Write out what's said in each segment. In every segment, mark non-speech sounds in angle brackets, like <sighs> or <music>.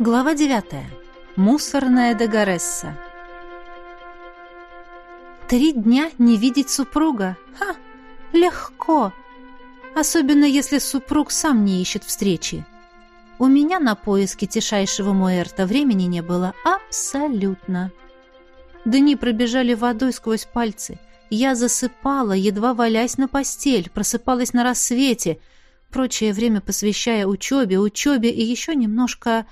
Глава 9. Мусорная Дагоресса. Три дня не видеть супруга. Ха! Легко. Особенно если супруг сам не ищет встречи. У меня на поиски тишайшего Муэрта времени не было абсолютно. Дни пробежали водой сквозь пальцы. Я засыпала, едва валясь на постель, просыпалась на рассвете, прочее время посвящая учебе, учебе и еще немножко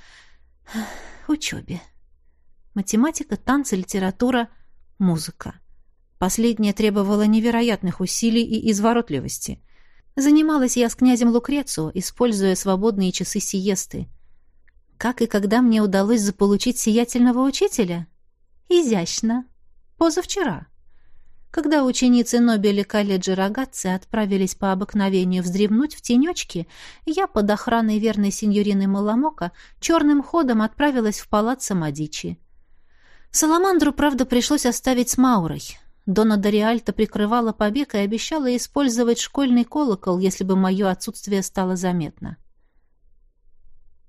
<sighs> учебе. Математика, танцы, литература, музыка. Последняя требовала невероятных усилий и изворотливости. Занималась я с князем Лукрецио, используя свободные часы сиесты. Как и когда мне удалось заполучить сиятельного учителя? Изящно. Позавчера. Когда ученицы Нобеля колледжа Рогатцы отправились по обыкновению вздремнуть в тенечке, я под охраной верной сеньорины Маламока черным ходом отправилась в палац Самодичи. Саламандру, правда, пришлось оставить с Маурой. Дона Дориальта прикрывала побег и обещала использовать школьный колокол, если бы мое отсутствие стало заметно.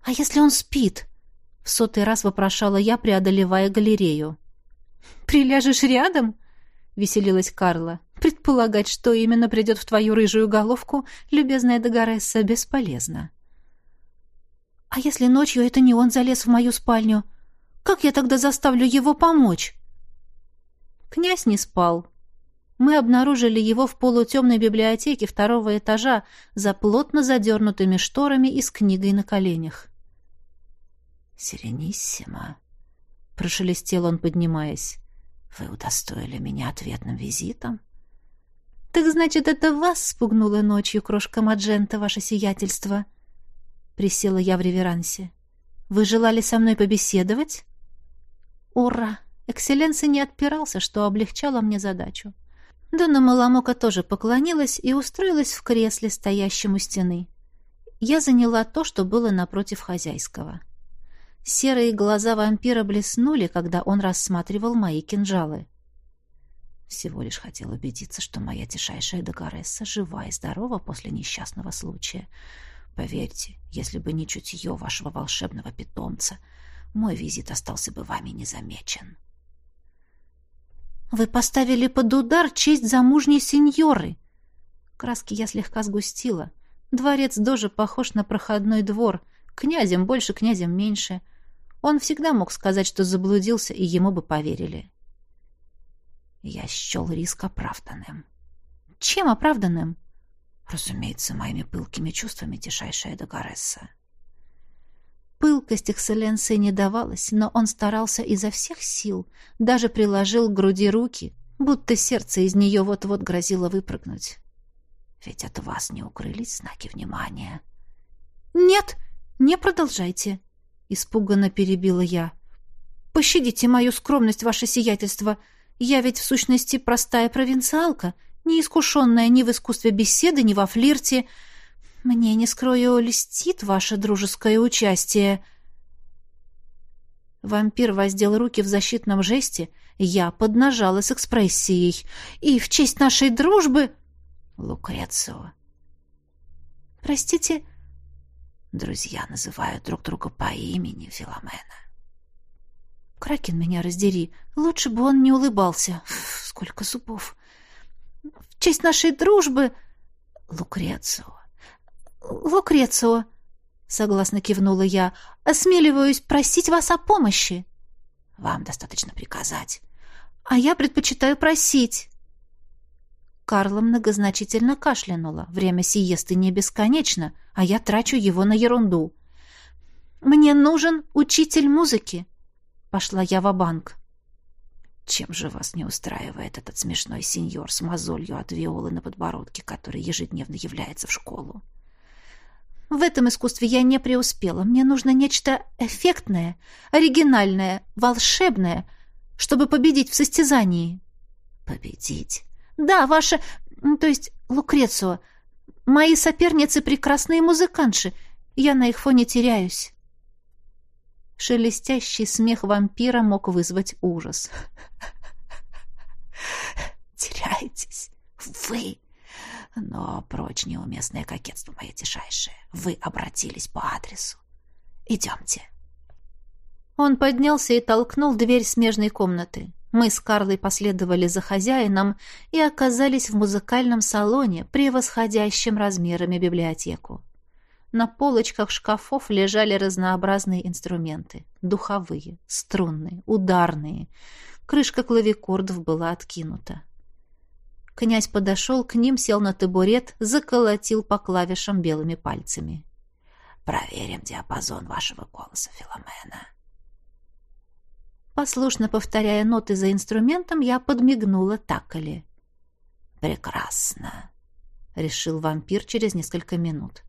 «А если он спит?» — в сотый раз вопрошала я, преодолевая галерею. «Приляжешь рядом?» Веселилась Карла. Предполагать, что именно придет в твою рыжую головку, любезная Дагоресса, бесполезно. А если ночью это не он залез в мою спальню? Как я тогда заставлю его помочь? Князь не спал. Мы обнаружили его в полутемной библиотеке второго этажа за плотно задернутыми шторами и с книгой на коленях. «Сирениссимо», — прошелестел он, поднимаясь. Вы удостоили меня ответным визитом. Так значит, это вас спугнуло ночью крошка Маджента, ваше сиятельство? Присела я в реверансе. Вы желали со мной побеседовать? Ура! Экселленция не отпирался, что облегчало мне задачу. Дона Маламока тоже поклонилась и устроилась в кресле, стоящем у стены. Я заняла то, что было напротив хозяйского. Серые глаза вампира блеснули, когда он рассматривал мои кинжалы. Всего лишь хотел убедиться, что моя тишайшая Дагоресса жива и здорова после несчастного случая. Поверьте, если бы не чутье вашего волшебного питомца, мой визит остался бы вами незамечен. «Вы поставили под удар честь замужней сеньоры!» Краски я слегка сгустила. Дворец Дожи похож на проходной двор. Князем больше, князем меньше. Он всегда мог сказать, что заблудился, и ему бы поверили. Я счел риск оправданным. Чем оправданным? Разумеется, моими пылкими чувствами, тишайшая Дагоресса. Пылкость экселленции не давалась, но он старался изо всех сил, даже приложил к груди руки, будто сердце из нее вот-вот грозило выпрыгнуть. Ведь от вас не укрылись знаки внимания. «Нет, не продолжайте», Испуганно перебила я. «Пощадите мою скромность, ваше сиятельство. Я ведь в сущности простая провинциалка, не искушенная ни в искусстве беседы, ни во флирте. Мне, не скрою, льстит ваше дружеское участие». Вампир воздел руки в защитном жесте, я поднажала с экспрессией. «И в честь нашей дружбы...» «Лукрецио». «Простите, Друзья называют друг друга по имени Филомена. Кракен меня раздери. Лучше бы он не улыбался. Сколько зубов. В честь нашей дружбы... Лукрецио. Лукрецио, согласно кивнула я, осмеливаюсь просить вас о помощи. Вам достаточно приказать. А я предпочитаю просить. Карла многозначительно кашлянула. Время сиесты не бесконечно, а я трачу его на ерунду. «Мне нужен учитель музыки», — пошла я в банк Чем же вас не устраивает этот смешной сеньор с мозолью от виолы на подбородке, который ежедневно является в школу? В этом искусстве я не преуспела. Мне нужно нечто эффектное, оригинальное, волшебное, чтобы победить в состязании. Победить? Да, ваша... То есть Лукрецио. Мои соперницы прекрасные музыканши. Я на их фоне теряюсь. Шелестящий смех вампира мог вызвать ужас. <laughs> «Теряетесь? Вы? Но прочь неуместное кокетство, мое тишайшее. Вы обратились по адресу. Идемте». Он поднялся и толкнул дверь смежной комнаты. Мы с Карлой последовали за хозяином и оказались в музыкальном салоне, превосходящем размерами библиотеку. На полочках шкафов лежали разнообразные инструменты. Духовые, струнные, ударные. Крышка клавикордов была откинута. Князь подошел к ним, сел на табурет, заколотил по клавишам белыми пальцами. «Проверим диапазон вашего голоса, Филомена». Послушно повторяя ноты за инструментом, я подмигнула Такали. «Прекрасно», — решил вампир через несколько минут.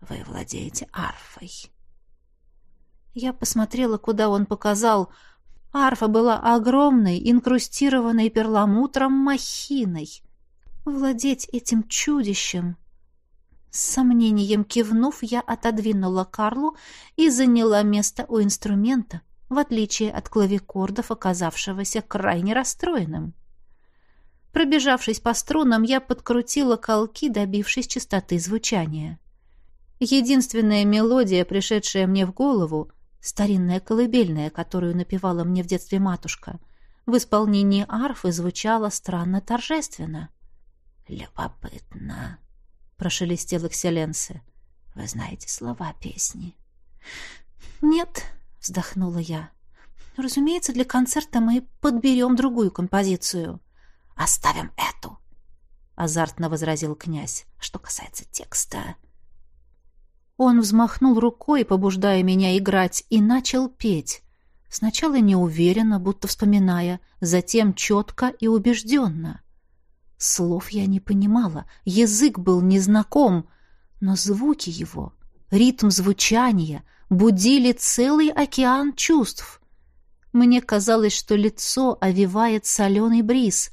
«Вы владеете арфой». Я посмотрела, куда он показал. Арфа была огромной, инкрустированной перламутром махиной. Владеть этим чудищем... С сомнением кивнув, я отодвинула Карлу и заняла место у инструмента, в отличие от клавикордов, оказавшегося крайне расстроенным. Пробежавшись по струнам, я подкрутила колки, добившись чистоты звучания. Единственная мелодия, пришедшая мне в голову, старинная колыбельная, которую напевала мне в детстве матушка, в исполнении арфы звучала странно торжественно. «Любопытно», — прошелестел Экселленсе. «Вы знаете слова песни?» «Нет», — вздохнула я. «Разумеется, для концерта мы подберем другую композицию». «Оставим эту», — азартно возразил князь. «Что касается текста...» Он взмахнул рукой, побуждая меня играть, и начал петь. Сначала неуверенно, будто вспоминая, затем четко и убежденно. Слов я не понимала, язык был незнаком, но звуки его, ритм звучания — будили целый океан чувств. Мне казалось, что лицо овивает соленый бриз,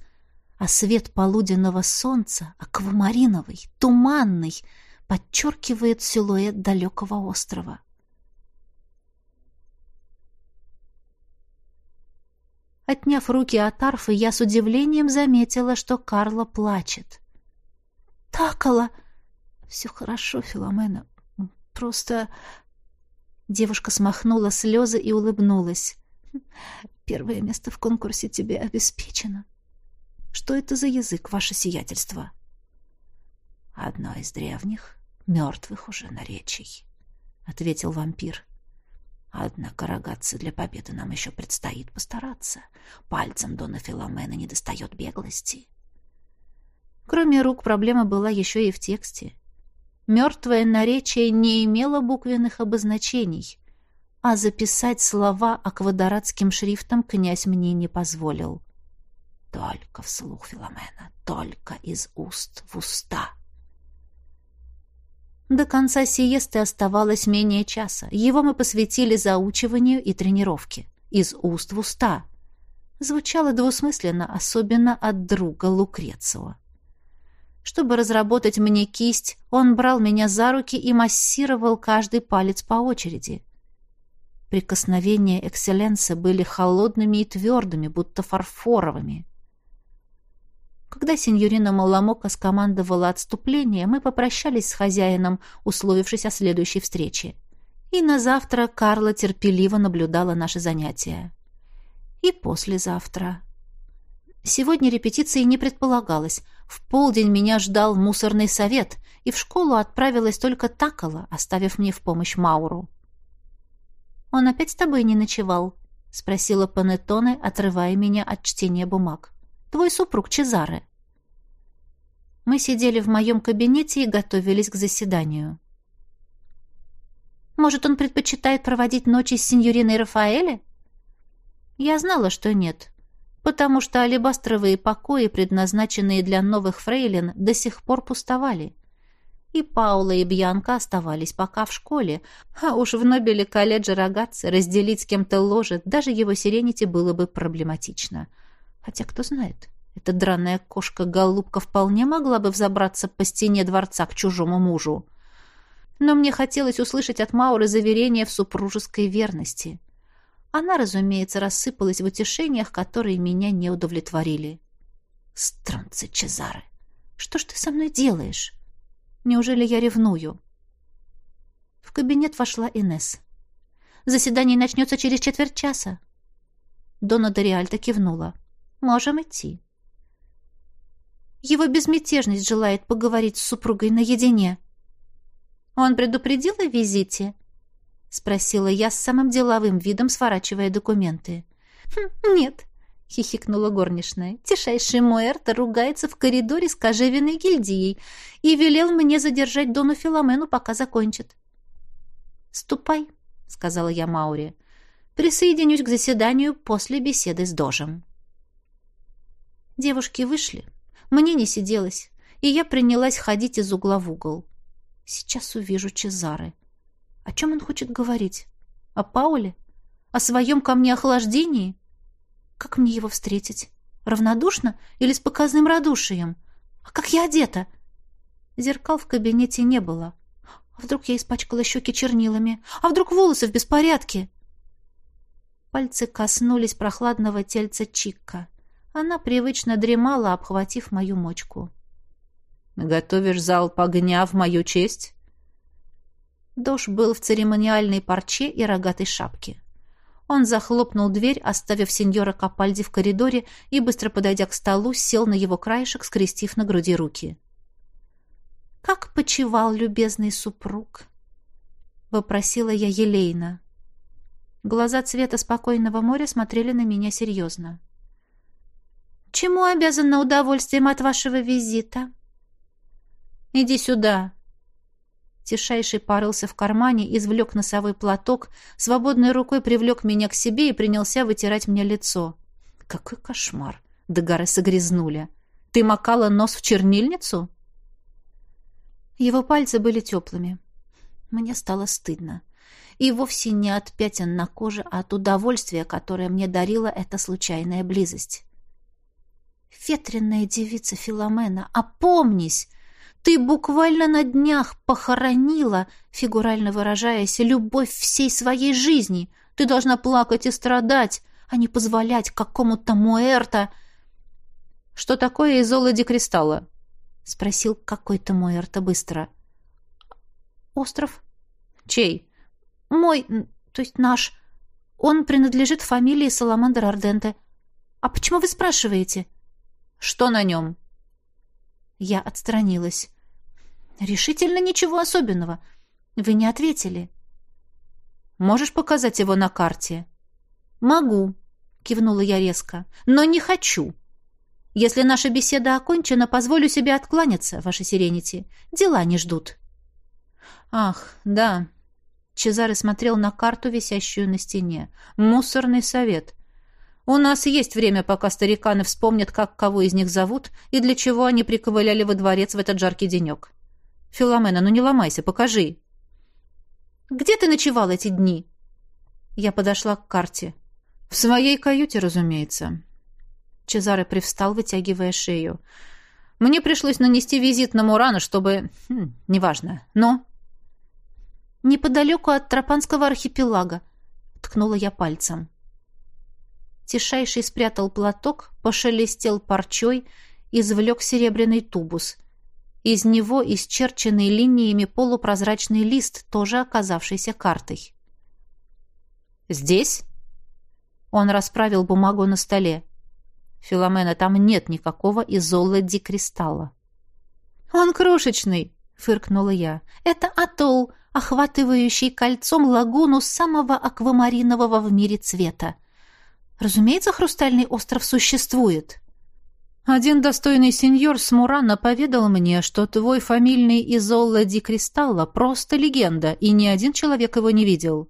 а свет полуденного солнца, аквамариновый, туманный, подчеркивает силуэт далекого острова. Отняв руки от арфы, я с удивлением заметила, что Карла плачет. «Такала!» «Все хорошо, Филомена. Просто Девушка смахнула слезы и улыбнулась. «Первое место в конкурсе тебе обеспечено. Что это за язык, ваше сиятельство?» «Одно из древних, мертвых уже наречий», — ответил вампир. «Однако рогаться для победы нам еще предстоит постараться. Пальцем Дона Филомена не достает беглости». Кроме рук, проблема была еще и в тексте. Мертвое наречие не имело буквенных обозначений, а записать слова аквадоратским шрифтом князь мне не позволил. Только вслух Филомена, только из уст в уста. До конца сиесты оставалось менее часа. Его мы посвятили заучиванию и тренировке. Из уст в уста. Звучало двусмысленно, особенно от друга Лукрецио. Чтобы разработать мне кисть, он брал меня за руки и массировал каждый палец по очереди. Прикосновения экселленса были холодными и твердыми, будто фарфоровыми. Когда сеньорина Маламока скомандовала отступление, мы попрощались с хозяином, условившись о следующей встрече. И на завтра Карла терпеливо наблюдала наши занятия. И послезавтра. Сегодня репетиции не предполагалось. В полдень меня ждал мусорный совет, и в школу отправилась только Такала, оставив мне в помощь Мауру. «Он опять с тобой не ночевал?» — спросила Панеттоне, отрывая меня от чтения бумаг. «Твой супруг Чезаре». Мы сидели в моем кабинете и готовились к заседанию. «Может, он предпочитает проводить ночи с сеньориной Рафаэле?» Я знала, что нет потому что алебастровые покои, предназначенные для новых фрейлин, до сих пор пустовали. И Паула, и Бьянка оставались пока в школе, а уж в Нобеле колледже Рогатцы разделить с кем-то ложе даже его сирените было бы проблематично. Хотя кто знает, эта драная кошка-голубка вполне могла бы взобраться по стене дворца к чужому мужу. Но мне хотелось услышать от Мауры заверение в супружеской верности. Она, разумеется, рассыпалась в утешениях, которые меня не удовлетворили. «Странцы Чезары! Что ж ты со мной делаешь? Неужели я ревную?» В кабинет вошла Инес. Заседание начнется через четверть часа». Дона Дориальта кивнула. «Можем идти». Его безмятежность желает поговорить с супругой наедине. «Он предупредил о визите?» — спросила я с самым деловым видом, сворачивая документы. «Хм, «Нет», — хихикнула горничная. «Тишайший Муэрто ругается в коридоре с кожевенной гильдией и велел мне задержать Дону Филомену, пока закончит». «Ступай», — сказала я Мауре. «Присоединюсь к заседанию после беседы с Дожем». Девушки вышли. Мне не сиделось, и я принялась ходить из угла в угол. Сейчас увижу Чезары. О чем он хочет говорить? О Пауле? О своем ко мне охлаждении? Как мне его встретить? Равнодушно или с показным радушием? А как я одета? Зеркал в кабинете не было. А вдруг я испачкала щеки чернилами? А вдруг волосы в беспорядке? Пальцы коснулись прохладного тельца Чикка. Она привычно дремала, обхватив мою мочку. «Готовишь залп огня в мою честь?» Дош был в церемониальной парче и рогатой шапке. Он захлопнул дверь, оставив сеньора Капальди в коридоре и, быстро подойдя к столу, сел на его краешек, скрестив на груди руки. «Как почевал любезный супруг?» — вопросила я елейно. Глаза цвета спокойного моря смотрели на меня серьезно. «Чему обязана удовольствием от вашего визита?» «Иди сюда!» Тишайший порылся в кармане, извлек носовой платок, свободной рукой привлек меня к себе и принялся вытирать мне лицо. Какой кошмар! Дагары согрязнули. Ты макала нос в чернильницу? Его пальцы были теплыми. Мне стало стыдно. И вовсе не от пятен на коже, а от удовольствия, которое мне дарила эта случайная близость. «Ветренная девица Филомена, опомнись! Ты буквально на днях похоронила, фигурально выражаясь, любовь всей своей жизни. Ты должна плакать и страдать, а не позволять какому-то Муэрто... Что такое изолоди кристалла? Спросил какой-то Муэрто быстро. Остров? Чей? Мой, то есть наш. Он принадлежит фамилии Саламандр Арденте. А почему вы спрашиваете? Что на нем? Я отстранилась. Решительно ничего особенного. Вы не ответили. Можешь показать его на карте? Могу, кивнула я резко. Но не хочу. Если наша беседа окончена, позволю себе откланяться, ваша сиренити. Дела не ждут. Ах, да. Чезаре смотрел на карту, висящую на стене. Мусорный совет. У нас есть время, пока стариканы вспомнят, как кого из них зовут и для чего они приковыляли во дворец в этот жаркий денек. «Филомена, ну не ломайся, покажи». «Где ты ночевал эти дни?» Я подошла к карте. «В своей каюте, разумеется». Чезаре привстал, вытягивая шею. «Мне пришлось нанести визит на Мурана, чтобы... Хм, неважно. Но...» «Неподалеку от Тропанского архипелага», — ткнула я пальцем. Тишайший спрятал платок, пошелестел парчой, извлек серебряный тубус. Из него исчерченный линиями полупрозрачный лист, тоже оказавшийся картой. «Здесь?» Он расправил бумагу на столе. «Филомена, там нет никакого изола кристалла». «Он крошечный!» — фыркнула я. «Это атолл, охватывающий кольцом лагуну самого аквамаринового в мире цвета. Разумеется, хрустальный остров существует». Один достойный сеньор с Мурана поведал мне, что твой фамильный Изолла Ди Кристалла просто легенда, и ни один человек его не видел.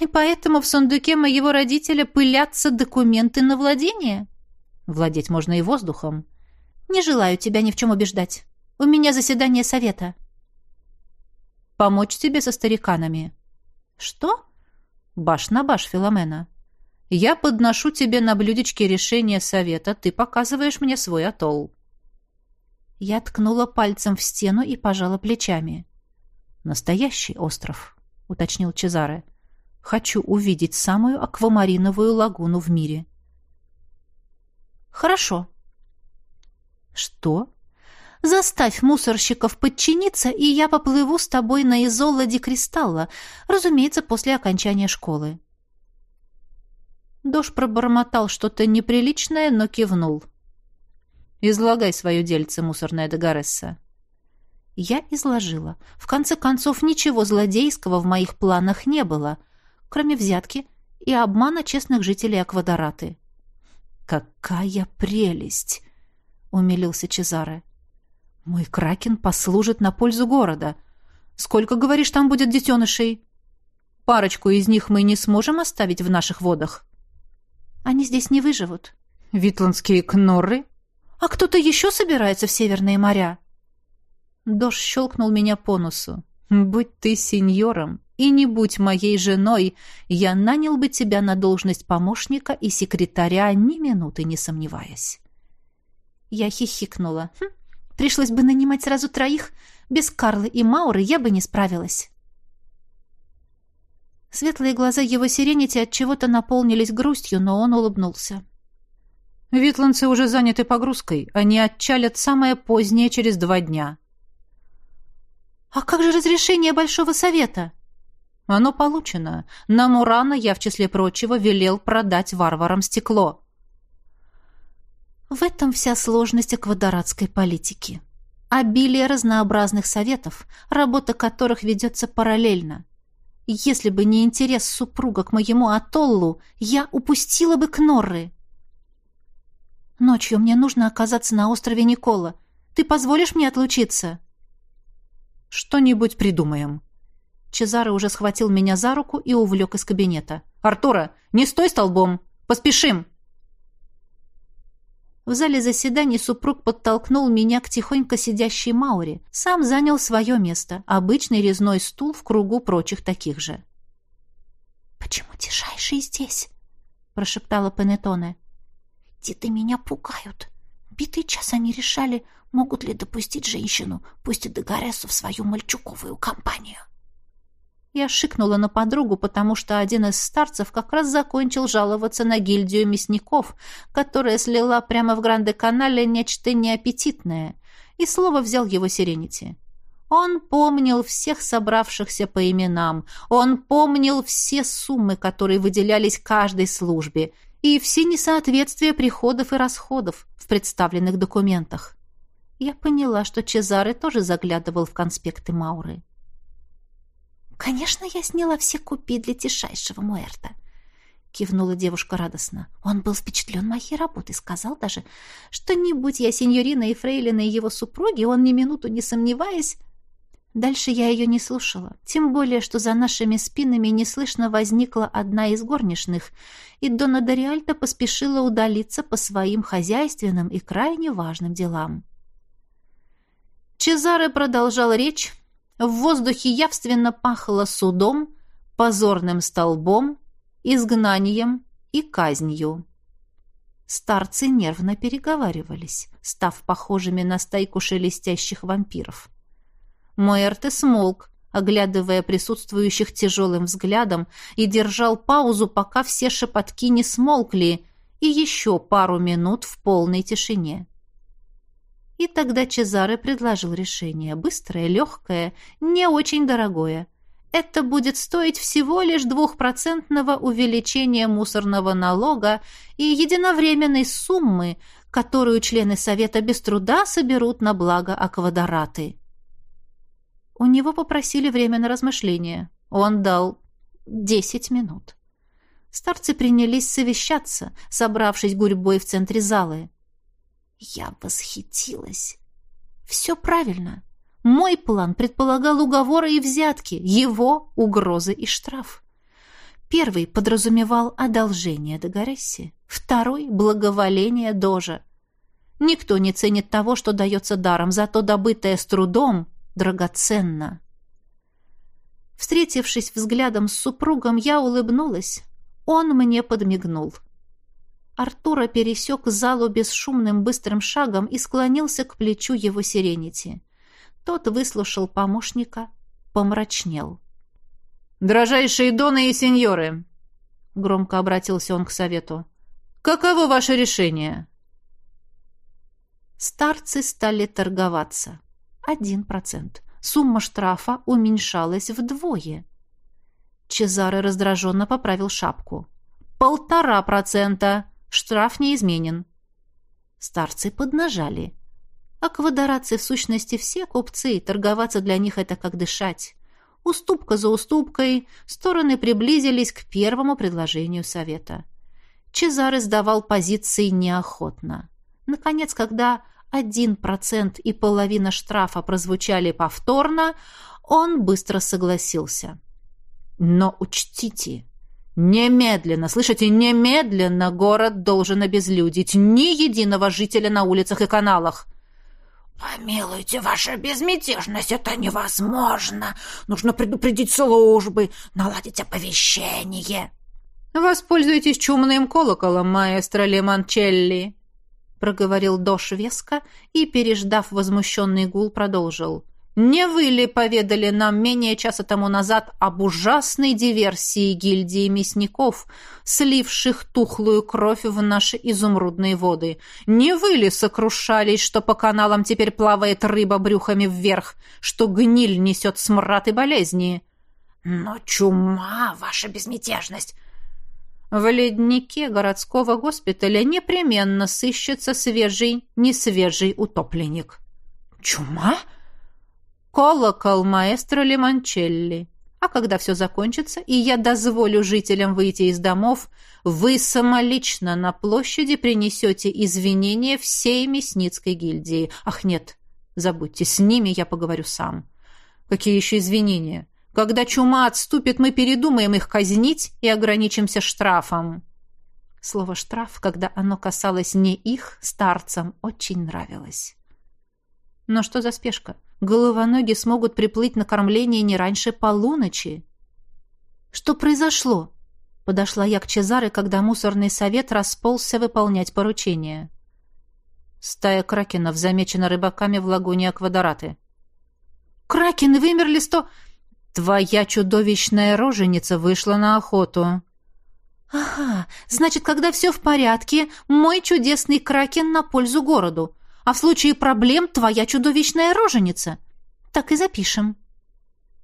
И поэтому в сундуке моего родителя пылятся документы на владение? Владеть можно и воздухом. Не желаю тебя ни в чем убеждать. У меня заседание совета. Помочь тебе со стариканами. Что? Баш на баш, Филомена. Я подношу тебе на блюдечке решение совета, ты показываешь мне свой атолл. Я ткнула пальцем в стену и пожала плечами. Настоящий остров, уточнил Чезаре. Хочу увидеть самую аквамариновую лагуну в мире. Хорошо. Что? Заставь мусорщиков подчиниться, и я поплыву с тобой на изолоде кристалла, разумеется, после окончания школы». Дош пробормотал что-то неприличное, но кивнул. «Излагай свое дельце, мусорная Дагоресса». Я изложила. В конце концов, ничего злодейского в моих планах не было, кроме взятки и обмана честных жителей Аквадораты. «Какая прелесть!» — умилился Чезаре. «Мой кракен послужит на пользу города. Сколько, говоришь, там будет детенышей? Парочку из них мы не сможем оставить в наших водах». «Они здесь не выживут». «Витландские кнорры?» «А кто-то еще собирается в Северные моря?» Дош щелкнул меня по носу. «Будь ты сеньором, и не будь моей женой, я нанял бы тебя на должность помощника и секретаря, ни минуты не сомневаясь». Я хихикнула. Хм, пришлось бы нанимать сразу троих. Без Карлы и Мауры я бы не справилась. Светлые глаза его сиренити от чего-то наполнились грустью, но он улыбнулся. Витландцы уже заняты погрузкой. Они отчалят самое позднее через два дня. «А как же разрешение Большого Совета?» «Оно получено. На Мурана я, в числе прочего, велел продать варварам стекло». В этом вся сложность аквадоратской политики. Обилие разнообразных советов, работа которых ведется параллельно. Если бы не интерес супруга к моему атоллу, я упустила бы Кнорры. Ночью мне нужно оказаться на острове Никола. Ты позволишь мне отлучиться?» «Что-нибудь придумаем». Чезаро уже схватил меня за руку и увлек из кабинета. «Артура, не стой столбом! Поспешим!» В зале заседаний супруг подтолкнул меня к тихонько сидящей Мауре. Сам занял свое место, обычный резной стул в кругу прочих таких же. «Почему тишайший здесь?» — прошептала Пенетоне. «Деды меня пугают. Битый час они решали, могут ли допустить женщину, пусть и Дагоресу, в свою мальчуковую компанию». Я шикнула на подругу, потому что один из старцев как раз закончил жаловаться на гильдию мясников, которая слила прямо в Гранде-канале нечто неаппетитное, и слово взял его Сиренити. Он помнил всех собравшихся по именам, он помнил все суммы, которые выделялись каждой службе, и все несоответствия приходов и расходов в представленных документах. Я поняла, что Чезаре тоже заглядывал в конспекты Мауры. «Конечно, я сняла все купи для тишайшего Муэрта», — кивнула девушка радостно. «Он был впечатлен моей работой, сказал даже, что не будь я сеньорина и фрейлина и его супруги, он ни минуту не сомневаясь...» Дальше я ее не слушала, тем более, что за нашими спинами неслышно возникла одна из горничных, и Дона Дориальта поспешила удалиться по своим хозяйственным и крайне важным делам. Чезаре продолжал речь, в воздухе явственно пахло судом, позорным столбом, изгнанием и казнью. Старцы нервно переговаривались, став похожими на стайку шелестящих вампиров. Муэрте смолк, оглядывая присутствующих тяжелым взглядом, и держал паузу, пока все шепотки не смолкли, и еще пару минут в полной тишине. И тогда Чезаре предложил решение. Быстрое, легкое, не очень дорогое. Это будет стоить всего лишь двухпроцентного увеличения мусорного налога и единовременной суммы, которую члены Совета без труда соберут на благо Аквадораты. У него попросили время на размышление. Он дал десять минут. Старцы принялись совещаться, собравшись гурьбой в центре залы. Я восхитилась. Все правильно. Мой план предполагал уговоры и взятки, его — угрозы и штраф. Первый подразумевал одолжение Дагоресси, второй — благоволение Дожа. Никто не ценит того, что дается даром, зато добытое с трудом драгоценно. Встретившись взглядом с супругом, я улыбнулась. Он мне подмигнул. — Артура пересек залу бесшумным быстрым шагом и склонился к плечу его сиренити. Тот выслушал помощника, помрачнел. «Дрожайшие доны и сеньоры!» — громко обратился он к совету. «Каково ваше решение?» Старцы стали торговаться. Один процент. Сумма штрафа уменьшалась вдвое. Чезаре раздраженно поправил шапку. «Полтора процента. Штраф не изменен». Старцы поднажали. Аквадорации в сущности все купцы, торговаться для них это как дышать. Уступка за уступкой, стороны приблизились к первому предложению совета. Чезаре сдавал позиции неохотно. Наконец, когда один процент и половина штрафа прозвучали повторно, он быстро согласился. Но учтите, немедленно, слышите, немедленно город должен обезлюдить ни единого жителя на улицах и каналах. «Помилуйте, ваша безмятежность, это невозможно. Нужно предупредить службы, наладить оповещение». «Воспользуйтесь чумным колоколом, маэстро Лемончелли», — проговорил Дош веско и, переждав возмущенный гул, продолжил. «Не вы ли поведали нам менее часа тому назад об ужасной диверсии гильдии мясников, сливших тухлую кровь в наши изумрудные воды? Не вы ли сокрушались, что по каналам теперь плавает рыба брюхами вверх, что гниль несет смрад и болезни?» «Но чума, ваша безмятежность!» В леднике городского госпиталя непременно сыщется свежий, несвежий утопленник. Чума? Колокол маэстро Лимончелли. А когда все закончится, и я дозволю жителям выйти из домов, вы самолично на площади принесете извинения всей Мясницкой гильдии. Ах, нет, забудьте, с ними я поговорю сам. Какие еще извинения? Когда чума отступит, мы передумаем их казнить и ограничимся штрафом. Слово «штраф», когда оно касалось не их, старцам, очень нравилось. Но что за спешка? Головоноги смогут приплыть на кормление не раньше полуночи. Что произошло? Подошла я к Чезаре, когда мусорный совет расползся выполнять поручение. Стая кракенов замечена рыбаками в лагуне Аквадораты. «Кракены вымерли сто...» Твоя чудовищная роженица вышла на охоту. Ага, значит, когда все в порядке, мой чудесный кракен на пользу городу, а в случае проблем твоя чудовищная роженица. Так и запишем.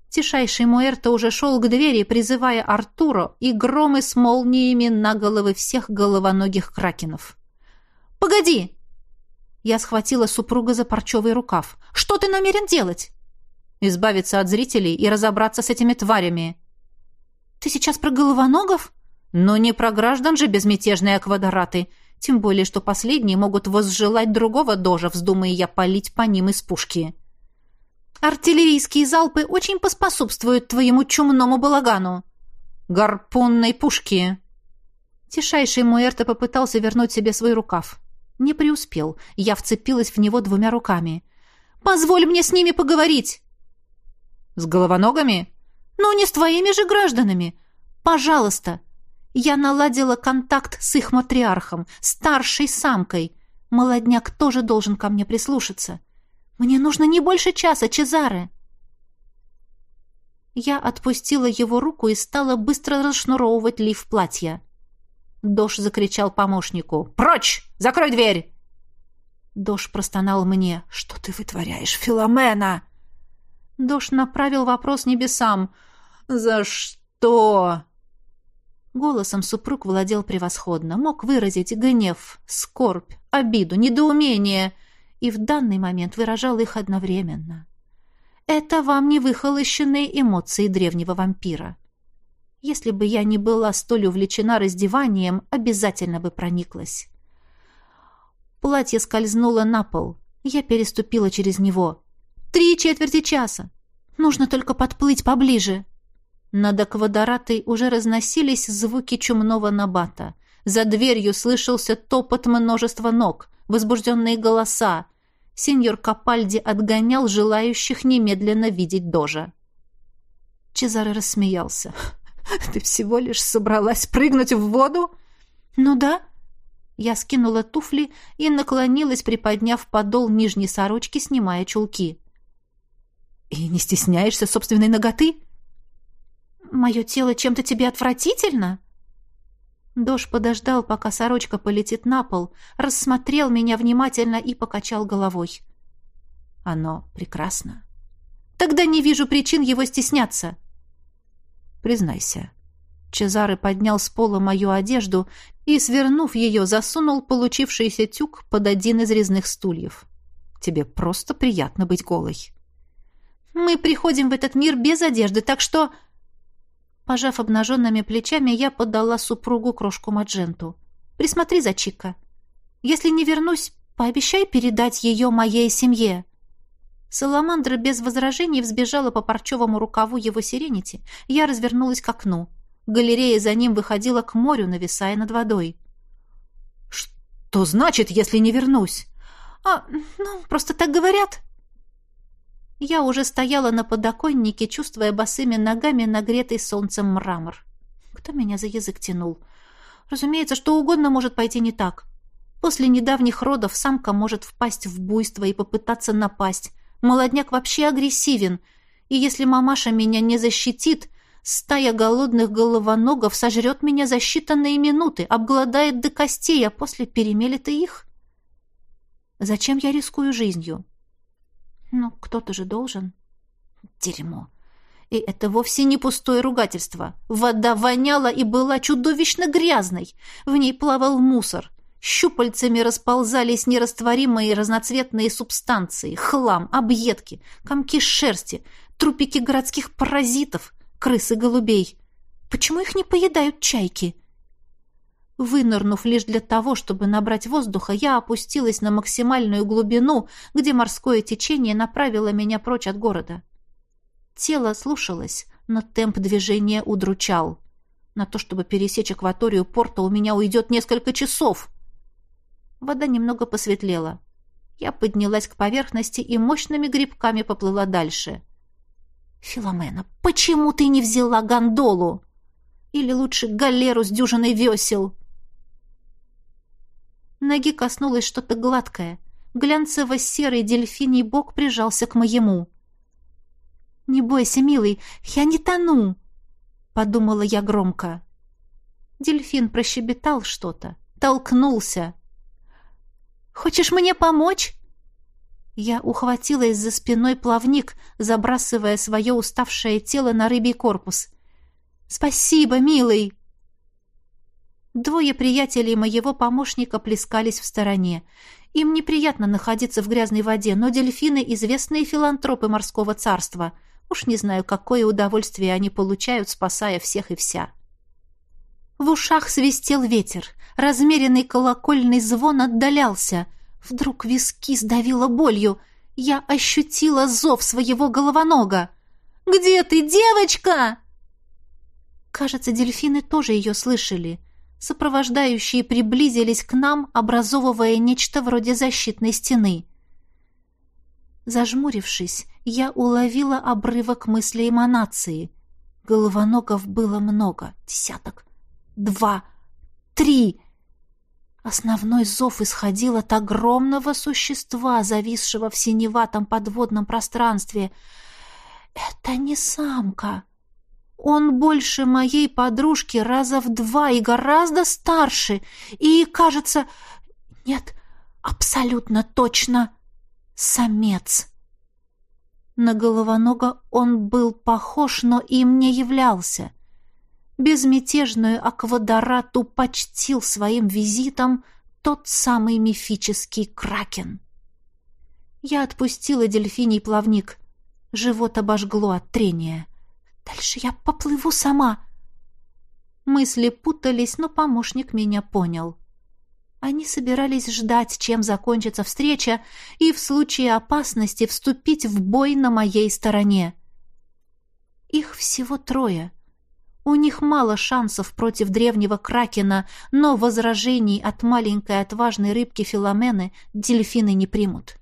Тишайший Муэрто уже шел к двери, призывая Артуро и громы с молниями на головы всех головоногих кракенов. «Погоди!» Я схватила супруга за парчевый рукав. «Что ты намерен делать?» избавиться от зрителей и разобраться с этими тварями. Ты сейчас про головоногов? Но не про граждан же безмятежные аквадораты, тем более что последние могут возжелать другого дожа, вздумая я палить по ним из пушки. Артиллерийские залпы очень поспособствуют твоему чумному балагану. Гарпунной пушки. Тишайший Муэрто попытался вернуть себе свой рукав. Не преуспел. Я вцепилась в него двумя руками. «Позволь мне с ними поговорить!» С головоногами? Ну, не с твоими же гражданами. Пожалуйста. Я наладила контакт с их матриархом, старшей самкой. Молодняк тоже должен ко мне прислушаться. Мне нужно не больше часа, Чезаре. Я отпустила его руку и стала быстро расшнуровывать лиф платья. Дош закричал помощнику. «Прочь! Закрой дверь!» Дош простонал мне. «Что ты вытворяешь, Филомена?» Дош направил вопрос небесам. «За что?» Голосом супруг владел превосходно, мог выразить гнев, скорбь, обиду, недоумение, и в данный момент выражал их одновременно. Это вам не выхолощенные эмоции древнего вампира. Если бы я не была столь увлечена раздеванием, обязательно бы прониклась. Платье скользнуло на пол. Я переступила через него. Три четверти часа. Нужно только подплыть поближе. Над аквадоратой уже разносились звуки чумного набата. За дверью слышался топот множества ног, возбужденные голоса. Сеньор Капальди отгонял желающих немедленно видеть Дожа. Чезаре рассмеялся. «Ты всего лишь собралась прыгнуть в воду?» «Ну да». Я скинула туфли и наклонилась, приподняв подол нижней сорочки, снимая чулки. «И не стесняешься собственной ноготы?» «Мое тело чем-то тебе отвратительно?» Дож подождал, пока сорочка полетит на пол, рассмотрел меня внимательно и покачал головой. Оно прекрасно. Тогда не вижу причин его стесняться. Признайся. Чезаре поднял с пола мою одежду и, свернув ее, засунул получившийся тюк под один из резных стульев. Тебе просто приятно быть голой. Мы приходим в этот мир без одежды, так что... Пожав обнаженными плечами, я подала супругу крошку Мадженту. «Присмотри за Чика. Если не вернусь, пообещай передать ее моей семье». Саламандра без возражений взбежала по парчевому рукаву его сиренити. Я развернулась к окну. Галерея за ним выходила к морю, нависая над водой. «Что значит, если не вернусь?» «А, ну, просто так говорят», я уже стояла на подоконнике, чувствуя босыми ногами нагретый солнцем мрамор. Кто меня за язык тянул? Разумеется, что угодно может пойти не так. После недавних родов самка может впасть в буйство и попытаться напасть. Молодняк вообще агрессивен. И если мамаша меня не защитит, стая голодных головоногов сожрет меня за считанные минуты, обгладает до костей, а после перемелет и их. Зачем я рискую жизнью? Ну, кто-то же должен. Дерьмо. И это вовсе не пустое ругательство. Вода воняла и была чудовищно грязной. В ней плавал мусор. Щупальцами расползались нерастворимые разноцветные субстанции, хлам, объедки, комки шерсти, трупики городских паразитов, крыс и голубей. Почему их не поедают чайки? Вынырнув лишь для того, чтобы набрать воздуха, я опустилась на максимальную глубину, где морское течение направило меня прочь от города. Тело слушалось, но темп движения удручал. На то, чтобы пересечь акваторию порта, у меня уйдет несколько часов. Вода немного посветлела. Я поднялась к поверхности и мощными грибками поплыла дальше. «Филомена, почему ты не взяла гондолу? Или лучше галеру с дюжиной весел?» Ноги коснулось что-то гладкое. Глянцево-серый дельфиний бок прижался к моему. «Не бойся, милый, я не тону!» — подумала я громко. Дельфин прощебетал что-то, толкнулся. «Хочешь мне помочь?» Я ухватилась за спиной плавник, забрасывая свое уставшее тело на рыбий корпус. «Спасибо, милый!» Двое приятелей моего помощника плескались в стороне. Им неприятно находиться в грязной воде, но дельфины — известные филантропы морского царства. Уж не знаю, какое удовольствие они получают, спасая всех и вся. В ушах свистел ветер. Размеренный колокольный звон отдалялся. Вдруг виски сдавило болью. Я ощутила зов своего головонога. «Где ты, девочка?» Кажется, дельфины тоже ее слышали — Сопровождающие приблизились к нам, образовывая нечто вроде защитной стены. Зажмурившись, я уловила обрывок мысли эманации. Головоногов было много, десяток, два, три. Основной зов исходил от огромного существа, зависшего в синеватом подводном пространстве. «Это не самка!» Он больше моей подружки раза в два и гораздо старше. И, кажется, нет, абсолютно точно, самец. На головонога он был похож, но им не являлся. Безмятежную аквадорату почтил своим визитом тот самый мифический кракен. Я отпустила дельфиний плавник. Живот обожгло от трения. Дальше я поплыву сама. Мысли путались, но помощник меня понял. Они собирались ждать, чем закончится встреча, и в случае опасности вступить в бой на моей стороне. Их всего трое. У них мало шансов против древнего кракена, но возражений от маленькой отважной рыбки Филомены дельфины не примут.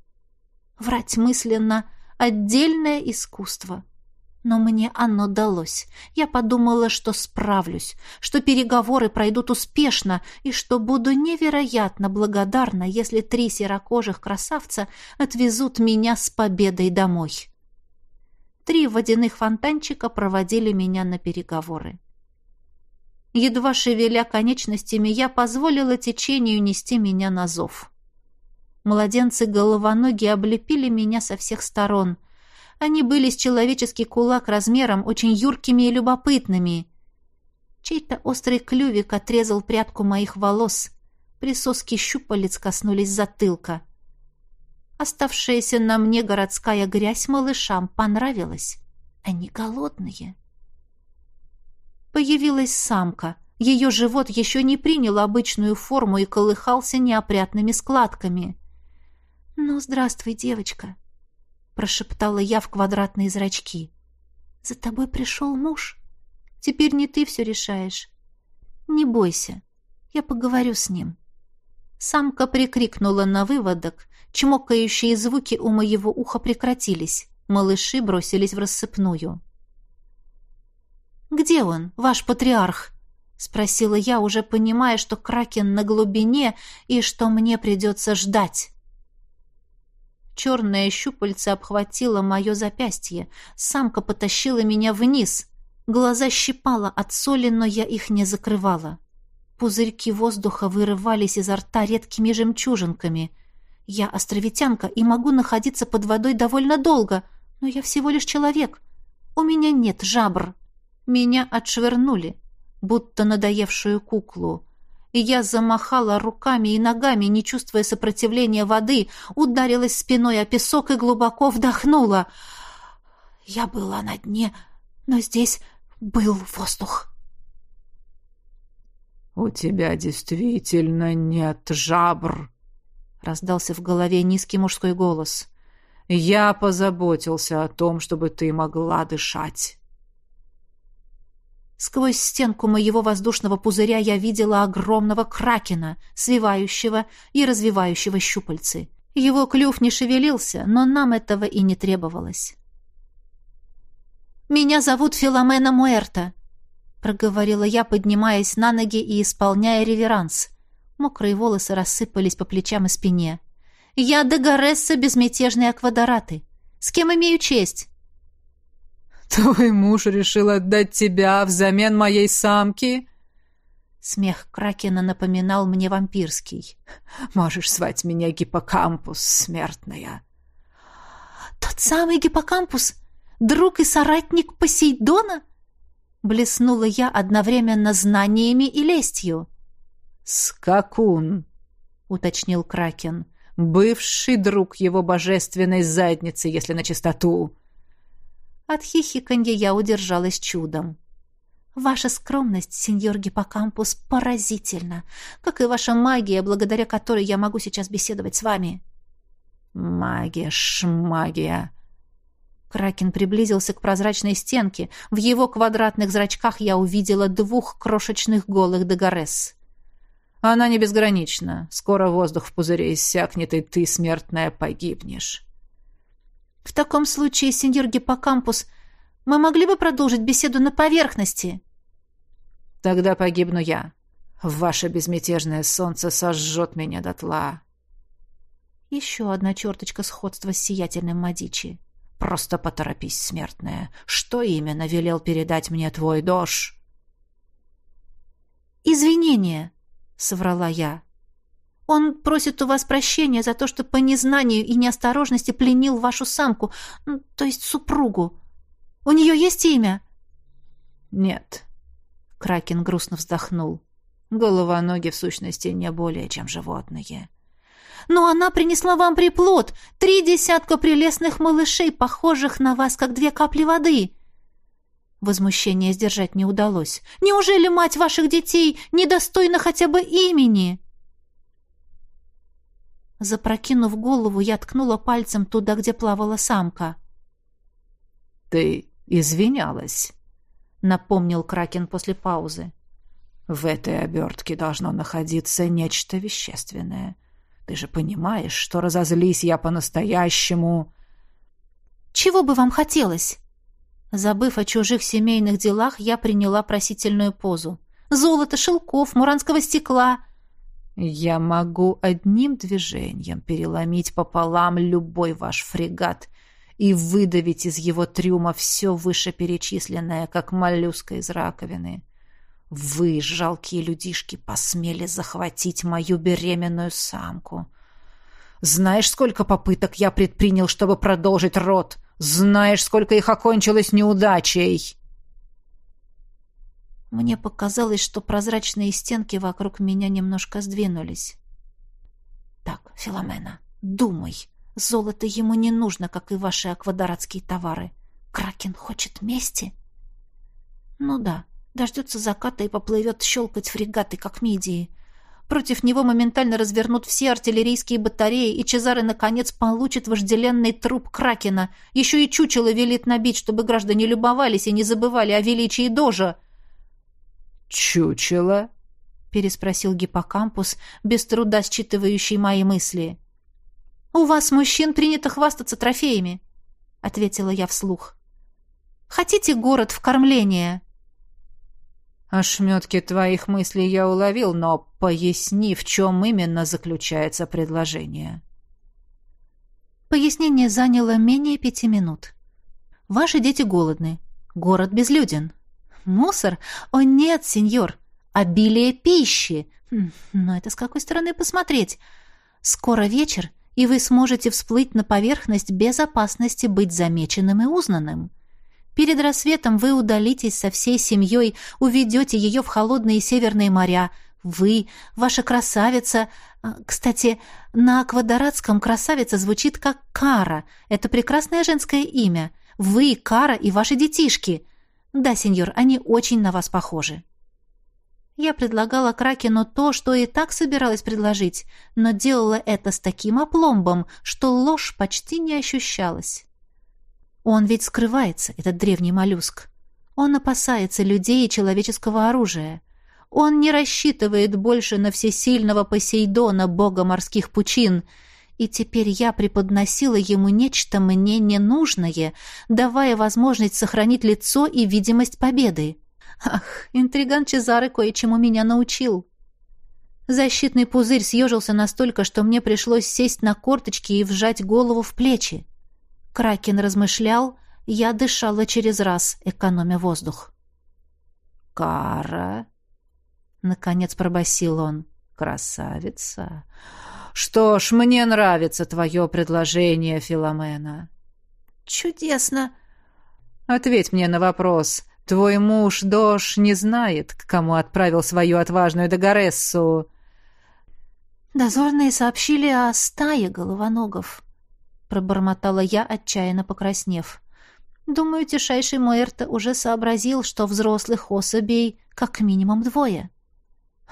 Врать мысленно — отдельное искусство. Но мне оно далось. Я подумала, что справлюсь, что переговоры пройдут успешно и что буду невероятно благодарна, если три серокожих красавца отвезут меня с победой домой. Три водяных фонтанчика проводили меня на переговоры. Едва шевеля конечностями, я позволила течению нести меня на зов. Младенцы-головоноги облепили меня со всех сторон. Они были с человеческий кулак размером, очень юркими и любопытными. Чей-то острый клювик отрезал прядку моих волос. Присоски щупалец коснулись затылка. Оставшаяся на мне городская грязь малышам понравилась. Они голодные. Появилась самка. Ее живот еще не принял обычную форму и колыхался неопрятными складками. «Ну, здравствуй, девочка», — прошептала я в квадратные зрачки. «За тобой пришел муж. Теперь не ты все решаешь. Не бойся, я поговорю с ним». Самка прикрикнула на выводок, чмокающие звуки у моего уха прекратились. Малыши бросились в рассыпную. «Где он, ваш патриарх?» — спросила я, уже понимая, что Кракен на глубине и что мне придется ждать. Черное щупальце обхватило мое запястье. Самка потащила меня вниз. Глаза щипала от соли, но я их не закрывала. Пузырьки воздуха вырывались изо рта редкими жемчужинками. Я островитянка и могу находиться под водой довольно долго, но я всего лишь человек. У меня нет жабр. Меня отшвырнули, будто надоевшую куклу. И я замахала руками и ногами, не чувствуя сопротивления воды, ударилась спиной о песок и глубоко вдохнула. Я была на дне, но здесь был воздух. «У тебя действительно нет жабр», — раздался в голове низкий мужской голос. «Я позаботился о том, чтобы ты могла дышать». Сквозь стенку моего воздушного пузыря я видела огромного кракена, свивающего и развивающего щупальцы. Его клюв не шевелился, но нам этого и не требовалось. «Меня зовут Филомена Муэрта», — проговорила я, поднимаясь на ноги и исполняя реверанс. Мокрые волосы рассыпались по плечам и спине. «Я Дегаресса безмятежной аквадораты. С кем имею честь?» «Твой муж решил отдать тебя взамен моей самки?» Смех Кракена напоминал мне вампирский. «Можешь звать меня Гиппокампус, смертная». «Тот самый Гиппокампус? Друг и соратник Посейдона?» Блеснула я одновременно знаниями и лестью. «Скакун», — уточнил Кракен. «Бывший друг его божественной задницы, если на чистоту». От хихиканья я удержалась чудом. «Ваша скромность, сеньор Гиппокампус, поразительна, как и ваша магия, благодаря которой я могу сейчас беседовать с вами». «Магия, шмагия», Кракен приблизился к прозрачной стенке. В его квадратных зрачках я увидела двух крошечных голых Дагорес. «Она не безгранична. Скоро воздух в пузыре иссякнет, и ты, смертная, погибнешь». «В таком случае, сеньор Гиппокампус, мы могли бы продолжить беседу на поверхности?» «Тогда погибну я. Ваше безмятежное солнце сожжет меня дотла». Еще одна черточка сходства с сиятельным Мадичи. Просто поторопись, смертная. Что именно велел передать мне твой дож? Извинения, соврала я. Он просит у вас прощения за то, что по незнанию и неосторожности пленил вашу самку, ну, то есть супругу. У нее есть имя? Нет. Кракен грустно вздохнул. Голова-ноги в сущности не более, чем животные. Но она принесла вам приплод, три десятка прелестных малышей, похожих на вас, как две капли воды. Возмущение сдержать не удалось. Неужели мать ваших детей недостойна хотя бы имени? Запрокинув голову, я ткнула пальцем туда, где плавала самка. «Ты извинялась», — напомнил Кракен после паузы. «В этой обертке должно находиться нечто вещественное. Ты же понимаешь, что разозлись я по-настоящему. Чего бы вам хотелось? Забыв о чужих семейных делах, я приняла просительную позу. Золото, шелков, муранского стекла. Я могу одним движением переломить пополам любой ваш фрегат и выдавить из его трюма все вышеперечисленное, как моллюска из раковины. Вы, жалкие людишки, посмели захватить мою беременную самку. Знаешь, сколько попыток я предпринял, чтобы продолжить род? Знаешь, сколько их окончилось неудачей?» Мне показалось, что прозрачные стенки вокруг меня немножко сдвинулись. «Так, Филомена, думай. Золото ему не нужно, как и ваши аквадоратские товары. Кракен хочет мести?» «Ну да, дождется заката и поплывет щелкать фрегаты, как мидии. Против него моментально развернут все артиллерийские батареи, и Чезаре, наконец, получит вожделенный труп Кракена. Еще и чучело велит набить, чтобы граждане любовались и не забывали о величии Дожа». «Чучело?» — переспросил гиппокампус, без труда считывающий мои мысли. «У вас, мужчин, принято хвастаться трофеями», — ответила я вслух. «Хотите город в кормление?» «Ошметки твоих мыслей я уловил, но поясни, в чем именно заключается предложение». Пояснение заняло менее пяти минут. «Ваши дети голодны. Город безлюден. Мусор? О нет, сеньор. Обилие пищи. Хм, но это с какой стороны посмотреть? Скоро вечер, и вы сможете всплыть на поверхность без опасности быть замеченным и узнанным. Перед рассветом вы удалитесь со всей семьей, уведете ее в холодные северные моря. Вы, ваша красавица... А, кстати, на квадратском красавица звучит как Кара. Это прекрасное женское имя. Вы, Кара и ваши детишки. Да, сеньор, они очень на вас похожи. Я предлагала Кракену то, что и так собиралась предложить, но делала это с таким опломбом, что ложь почти не ощущалась. Он ведь скрывается, этот древний моллюск. Он опасается людей и человеческого оружия. Он не рассчитывает больше на всесильного Посейдона, бога морских пучин — и теперь я преподносила ему нечто мне ненужное, давая возможность сохранить лицо и видимость победы. Ах, интриган Чезары кое-чему меня научил. Защитный пузырь съежился настолько, что мне пришлось сесть на корточки и вжать голову в плечи. Кракен размышлял, я дышала через раз, экономя воздух. «Кара!» — наконец пробасил он. «Красавица! Что ж, мне нравится твое предложение, Филомена. Чудесно. Ответь мне на вопрос. Твой муж Дош не знает, к кому отправил свою отважную Дагорессу. Дозорные сообщили о стае головоногов, пробормотала я, отчаянно покраснев. Думаю, тишайший Муэрто уже сообразил, что взрослых особей как минимум двое.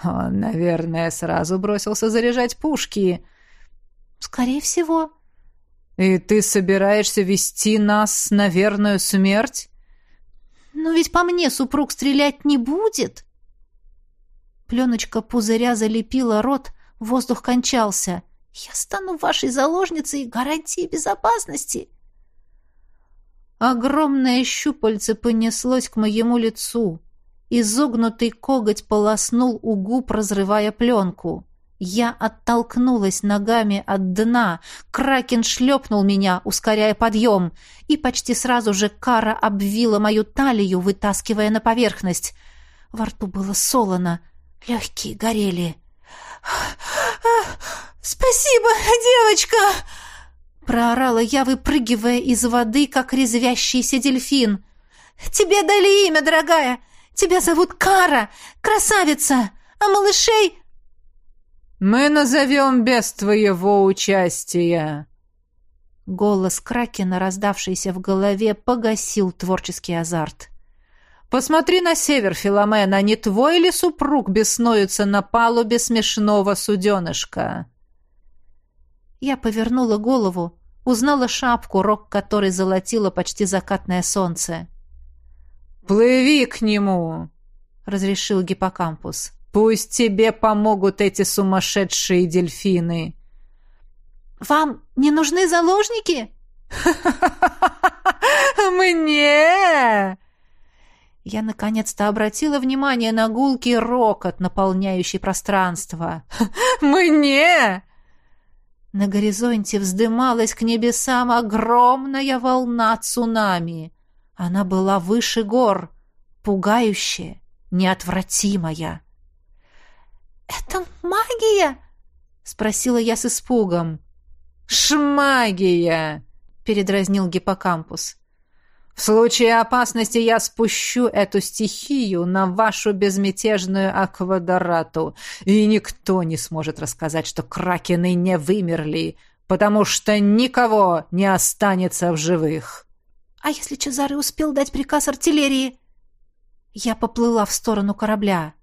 Он, наверное, сразу бросился заряжать пушки. Скорее всего. И ты собираешься вести нас на верную смерть? Но ведь по мне супруг стрелять не будет. Пленочка пузыря залепила рот, воздух кончался. Я стану вашей заложницей гарантией безопасности. Огромное щупальце понеслось к моему лицу. Изогнутый коготь полоснул у губ, разрывая пленку. Я оттолкнулась ногами от дна. Кракен шлепнул меня, ускоряя подъем. И почти сразу же кара обвила мою талию, вытаскивая на поверхность. Во рту было солоно. Легкие горели. «Спасибо, девочка!» Проорала я, выпрыгивая из воды, как резвящийся дельфин. «Тебе дали имя, дорогая! Тебя зовут Кара, красавица, а малышей...» «Мы назовем без твоего участия». Голос Кракена, раздавшийся в голове, погасил творческий азарт. «Посмотри на север, Филомена, не твой ли супруг беснуется на палубе смешного суденышка?» Я повернула голову, узнала шапку, рог которой золотило почти закатное солнце. «Плыви к нему!» — разрешил гиппокампус. «Пусть тебе помогут эти сумасшедшие дельфины!» «Вам не нужны заложники?» «Мне!» Я наконец-то обратила внимание на гулкий рокот, наполняющий пространство. «Мне!» На горизонте вздымалась к небесам огромная волна цунами. Она была выше гор, пугающая, неотвратимая. «Это магия?» — спросила я с испугом. «Шмагия!» — передразнил гиппокампус. «В случае опасности я спущу эту стихию на вашу безмятежную аквадорату, и никто не сможет рассказать, что кракены не вымерли, потому что никого не останется в живых». «А если Чезаре успел дать приказ артиллерии?» Я поплыла в сторону корабля.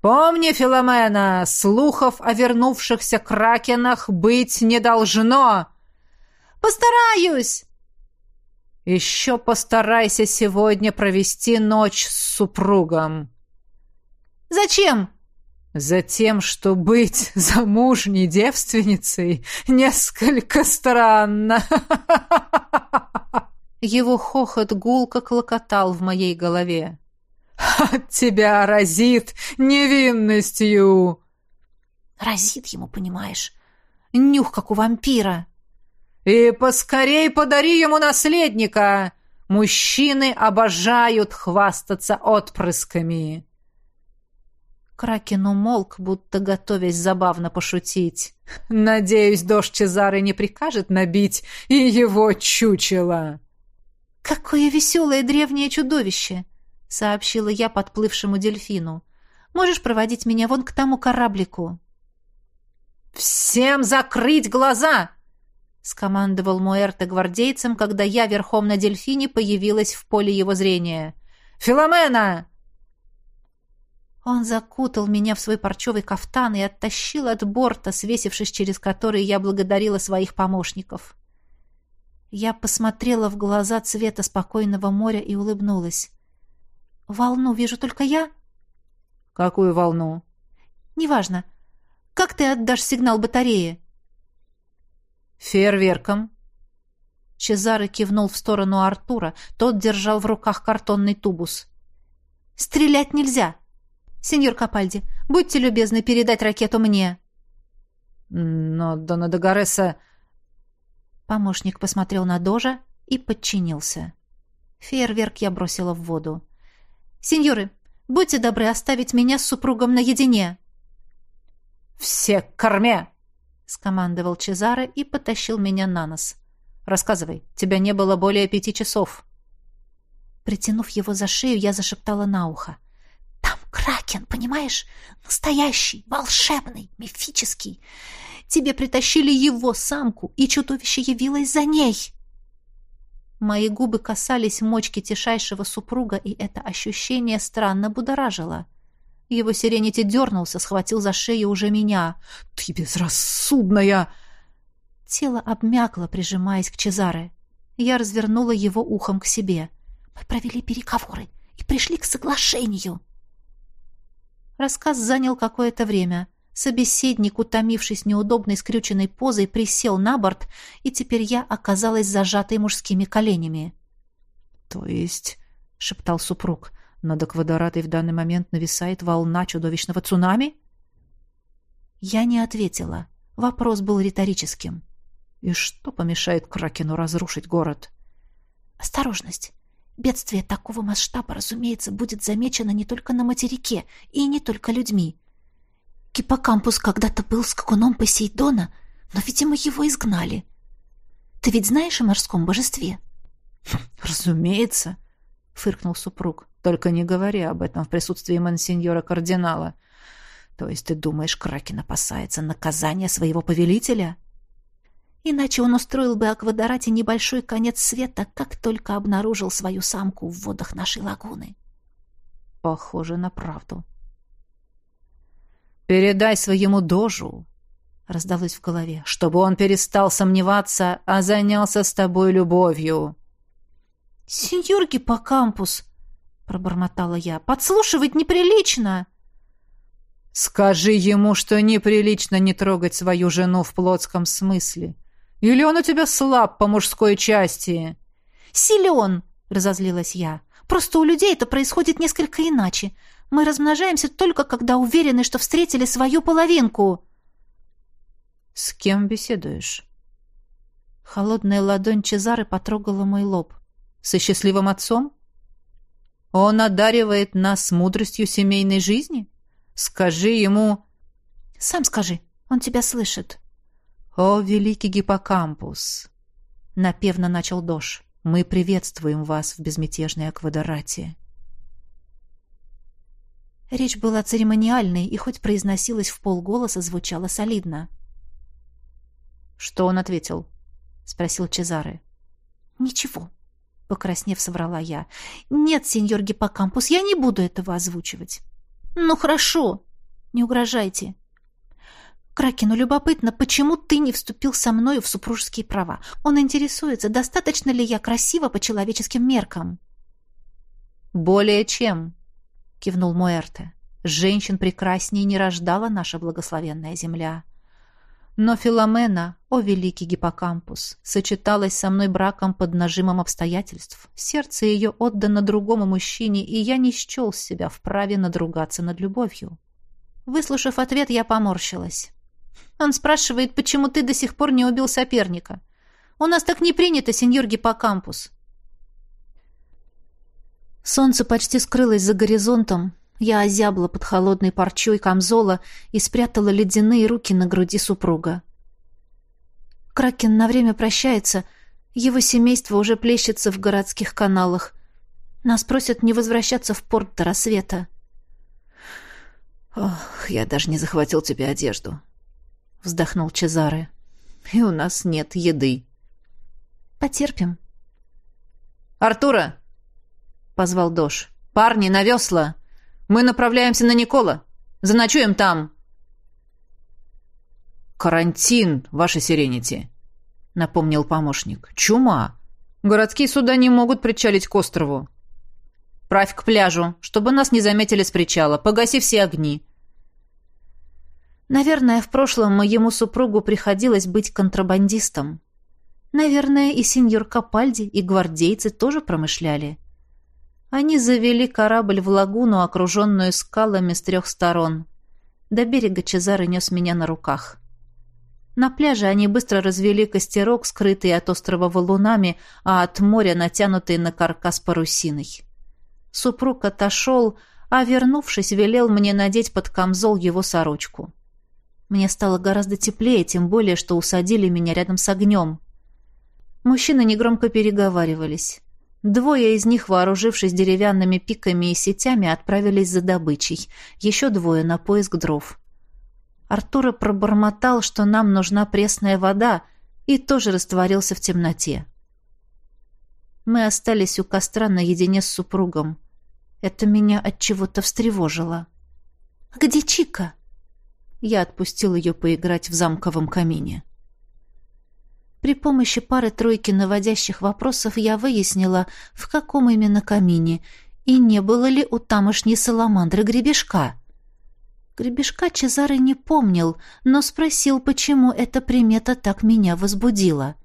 «Помни, Филомена, слухов о вернувшихся кракенах быть не должно!» «Постараюсь!» «Еще постарайся сегодня провести ночь с супругом». «Зачем?» «Затем, что быть замужней девственницей несколько странно». <laughs> Его хохот гулко клокотал в моей голове. От тебя разит невинностью. Разит ему, понимаешь? Нюх, как у вампира. И поскорей подари ему наследника. Мужчины обожают хвастаться отпрысками. Кракен умолк, будто готовясь забавно пошутить. «Надеюсь, дождь Чезары не прикажет набить и его чучело». «Какое веселое древнее чудовище!» сообщила я подплывшему дельфину. Можешь проводить меня вон к тому кораблику. Всем закрыть глаза, скомандовал Муэрте гвардейцам, когда я верхом на дельфине появилась в поле его зрения. Филомена! Он закутал меня в свой парчевый кафтан и оттащил от борта, свесившись через который я благодарила своих помощников. Я посмотрела в глаза цвета спокойного моря и улыбнулась. «Волну вижу только я?» «Какую волну?» «Неважно. Как ты отдашь сигнал батарее?» «Фейерверком». Чезаре кивнул в сторону Артура. Тот держал в руках картонный тубус. «Стрелять нельзя. Сеньор Капальди, будьте любезны передать ракету мне». «Но Дона Дагареса...» Помощник посмотрел на Дожа и подчинился. Фейерверк я бросила в воду. Сеньоры, будьте добры оставить меня с супругом наедине. Все к корме, скомандовал Чезаре и потащил меня на нос. Рассказывай, тебя не было более пяти часов. Притянув его за шею, я зашептала на ухо. Там кракен, понимаешь? Настоящий, волшебный, мифический. Тебе притащили его самку, и чудовище явилось за ней. Мои губы касались мочки тишайшего супруга, и это ощущение странно будоражило. Его сиренити дернулся, схватил за шею уже меня. «Ты безрассудная!» Тело обмякло, прижимаясь к Чезаре. Я развернула его ухом к себе. «Мы провели переговоры и пришли к соглашению». Рассказ занял какое-то время — Собеседник, утомившись неудобной скрюченной позой, присел на борт, и теперь я оказалась зажатой мужскими коленями. «То есть...» — шептал супруг. «Над аквадоратой в данный момент нависает волна чудовищного цунами?» Я не ответила. Вопрос был риторическим. «И что помешает Кракену разрушить город?» «Осторожность! Бедствие такого масштаба, разумеется, будет замечено не только на материке и не только людьми. Гиппокампус когда-то был скакуном Посейдона, но, видимо, его изгнали. Ты ведь знаешь о морском божестве? <laughs> Разумеется, фыркнул супруг. Только не говори об этом в присутствии мансиньора кардинала. То есть ты думаешь, Кракен опасается наказания своего повелителя? Иначе он устроил бы Аквадорате небольшой конец света, как только обнаружил свою самку в водах нашей лагуны. Похоже на правду. «Передай своему дожу», — раздалось в голове, «чтобы он перестал сомневаться, а занялся с тобой любовью». «Сеньор Гиппокампус», — пробормотала я, — «подслушивать неприлично». «Скажи ему, что неприлично не трогать свою жену в плотском смысле. Или он у тебя слаб по мужской части?» «Силен», — разозлилась я. «Просто у людей это происходит несколько иначе. Мы размножаемся только когда уверены, что встретили свою половинку. С кем беседуешь? Холодная ладонь Чезары потрогала мой лоб. Со счастливым отцом? Он одаривает нас мудростью семейной жизни? Скажи ему... Сам скажи, он тебя слышит. О, великий гиппокампус! Напевно начал Дош. Мы приветствуем вас в безмятежной Аквадорате. Речь была церемониальной, и хоть произносилась в полголоса, звучала солидно. «Что он ответил?» — спросил Чезаре. «Ничего», — покраснев, соврала я. «Нет, сеньор Гиппокампус, я не буду этого озвучивать». «Ну, хорошо, не угрожайте». Кракену любопытно, почему ты не вступил со мною в супружеские права. Он интересуется, достаточно ли я красива по человеческим меркам. «Более чем», кивнул Муэрте. Женщин прекраснее не рождала наша благословенная земля. Но Филомена, о великий гиппокампус, сочеталась со мной браком под нажимом обстоятельств. Сердце ее отдано другому мужчине, и я не счел себя вправе надругаться над любовью. Выслушав ответ, я поморщилась. Он спрашивает, почему ты до сих пор не убил соперника. У нас так не принято, сеньор гиппокампус. Солнце почти скрылось за горизонтом. Я озябла под холодной парчой камзола и спрятала ледяные руки на груди супруга. Кракен на время прощается. Его семейство уже плещется в городских каналах. Нас просят не возвращаться в порт до рассвета. «Ох, я даже не захватил тебе одежду», — вздохнул Чезаре. «И у нас нет еды». «Потерпим». «Артура!» Позвал Дош. «Парни, на весла! Мы направляемся на Никола! Заночуем там!» «Карантин, ваше Сиренити!» — напомнил помощник. «Чума! Городские суда не могут причалить к острову. Правь к пляжу, чтобы нас не заметили с причала. Погаси все огни». Наверное, в прошлом моему супругу приходилось быть контрабандистом. Наверное, и сеньор Капальди, и гвардейцы тоже промышляли. Они завели корабль в лагуну, окруженную скалами с трех сторон. До берега Чезаре нес меня на руках. На пляже они быстро развели костерок, скрытый от острова валунами, а от моря натянутый на каркас парусиной. Супруг отошел, а, вернувшись, велел мне надеть под камзол его сорочку. Мне стало гораздо теплее, тем более, что усадили меня рядом с огнем. Мужчины негромко переговаривались. Двое из них, вооружившись деревянными пиками и сетями, отправились за добычей. Еще двое на поиск дров. Артура пробормотал, что нам нужна пресная вода, и тоже растворился в темноте. Мы остались у костра наедине с супругом. Это меня от чего-то встревожило. «Где Чика?» Я отпустил ее поиграть в замковом камине. При помощи пары-тройки наводящих вопросов я выяснила, в каком именно камине, и не было ли у тамошней саламандры гребешка. Гребешка Чезаре не помнил, но спросил, почему эта примета так меня возбудила.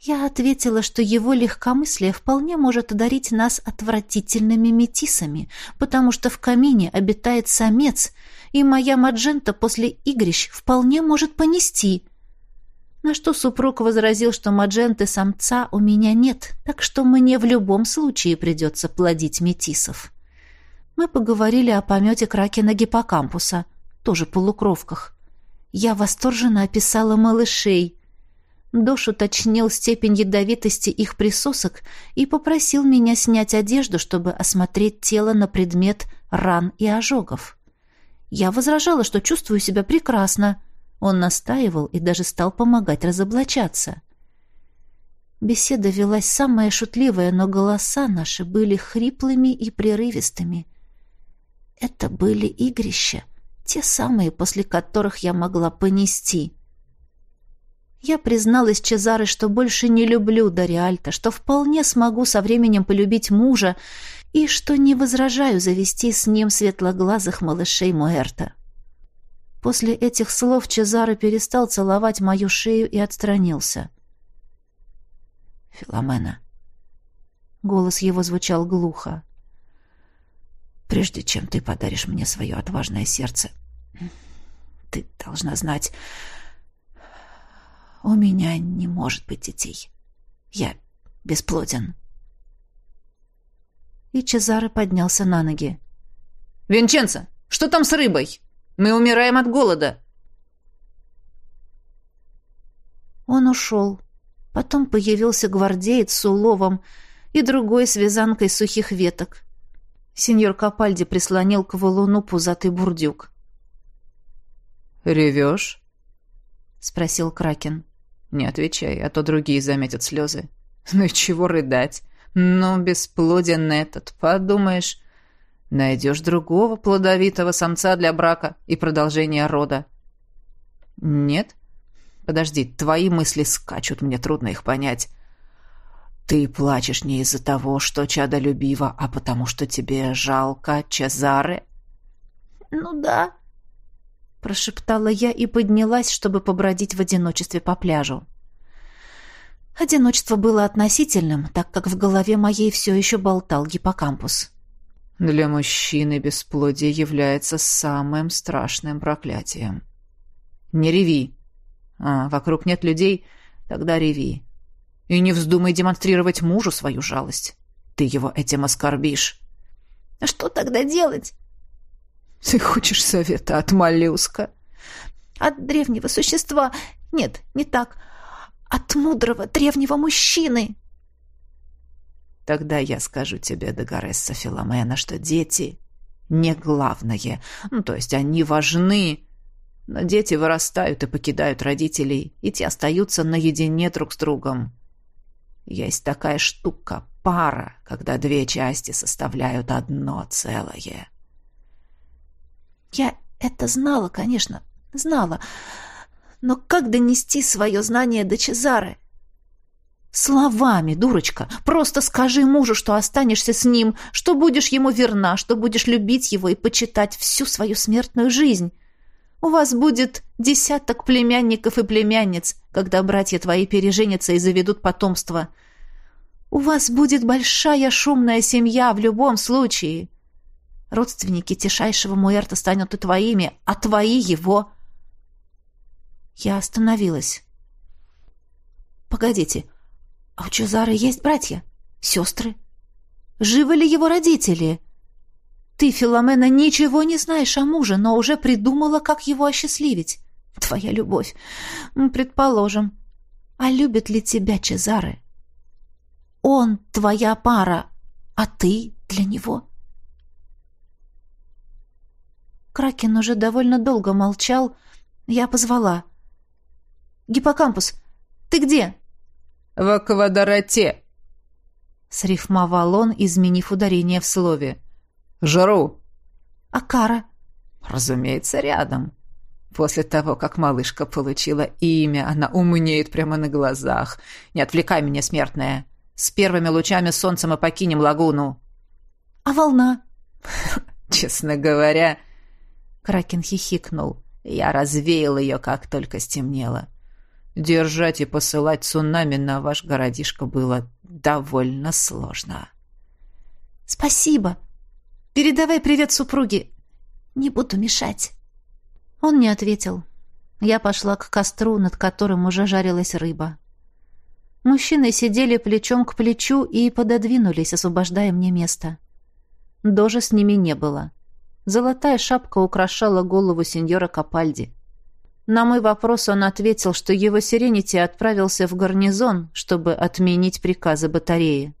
Я ответила, что его легкомыслие вполне может одарить нас отвратительными метисами, потому что в камине обитает самец, и моя маджента после игрищ вполне может понести — на что супруг возразил, что мадженты самца у меня нет, так что мне в любом случае придется плодить метисов. Мы поговорили о помете кракена гиппокампуса, тоже полукровках. Я восторженно описала малышей. Дош уточнил степень ядовитости их присосок и попросил меня снять одежду, чтобы осмотреть тело на предмет ран и ожогов. Я возражала, что чувствую себя прекрасно, он настаивал и даже стал помогать разоблачаться. Беседа велась самая шутливая, но голоса наши были хриплыми и прерывистыми. Это были игрища, те самые, после которых я могла понести. Я призналась Чезаре, что больше не люблю Дариальта, что вполне смогу со временем полюбить мужа и что не возражаю завести с ним светлоглазых малышей Муэрта. После этих слов Чезаро перестал целовать мою шею и отстранился. «Филомена». Голос его звучал глухо. «Прежде чем ты подаришь мне свое отважное сердце, ты должна знать, у меня не может быть детей. Я бесплоден». И Чезаре поднялся на ноги. «Винченцо, что там с рыбой? Мы умираем от голода!» Он ушел. Потом появился гвардеец с уловом и другой с вязанкой сухих веток. Сеньор Капальди прислонил к валуну пузатый бурдюк. «Ревешь?» — спросил Кракен. «Не отвечай, а то другие заметят слезы. Ну и чего рыдать? Ну, бесплоден этот, подумаешь. Найдешь другого плодовитого самца для брака и продолжения рода». «Нет?» Подожди, твои мысли скачут, мне трудно их понять. Ты плачешь не из-за того, что чадолюбиво, а потому что тебе жалко Чезаре? Ну да, прошептала я и поднялась, чтобы побродить в одиночестве по пляжу. Одиночество было относительным, так как в голове моей все еще болтал гиппокампус. Для мужчины бесплодие является самым страшным проклятием. Не реви, а вокруг нет людей, тогда реви. И не вздумай демонстрировать мужу свою жалость. Ты его этим оскорбишь. А что тогда делать? Ты хочешь совета от моллюска? От древнего существа. Нет, не так. От мудрого древнего мужчины. Тогда я скажу тебе, Дагоресса Филомена, что дети не главное. Ну, то есть они важны, но дети вырастают и покидают родителей, и те остаются наедине друг с другом. Есть такая штука — пара, когда две части составляют одно целое. Я это знала, конечно, знала. Но как донести свое знание до Чезары? Словами, дурочка. Просто скажи мужу, что останешься с ним, что будешь ему верна, что будешь любить его и почитать всю свою смертную жизнь. У вас будет десяток племянников и племянниц, когда братья твои переженятся и заведут потомство. У вас будет большая шумная семья в любом случае. Родственники тишайшего Муэрта станут и твоими, а твои его. Я остановилась. Погодите, а у Чезары есть братья? Сестры? Живы ли его родители?» Ты, Филомена, ничего не знаешь о муже, но уже придумала, как его осчастливить. Твоя любовь. Предположим. А любит ли тебя Чезаре? Он твоя пара, а ты для него. Кракен уже довольно долго молчал. Я позвала. «Гиппокампус, ты где?» «В квадрате», — срифмовал он, изменив ударение в слове. Жару. А Кара? Разумеется, рядом. После того, как малышка получила имя, она умнеет прямо на глазах. Не отвлекай меня, смертная. С первыми лучами солнца мы покинем лагуну. А волна? <laughs> Честно говоря, Кракен хихикнул. Я развеял ее, как только стемнело. Держать и посылать цунами на ваш городишко было довольно сложно. Спасибо, Передавай привет супруге. Не буду мешать. Он не ответил. Я пошла к костру, над которым уже жарилась рыба. Мужчины сидели плечом к плечу и пододвинулись, освобождая мне место. Дожи с ними не было. Золотая шапка украшала голову сеньора Капальди. На мой вопрос он ответил, что его Сиренити отправился в гарнизон, чтобы отменить приказы батареи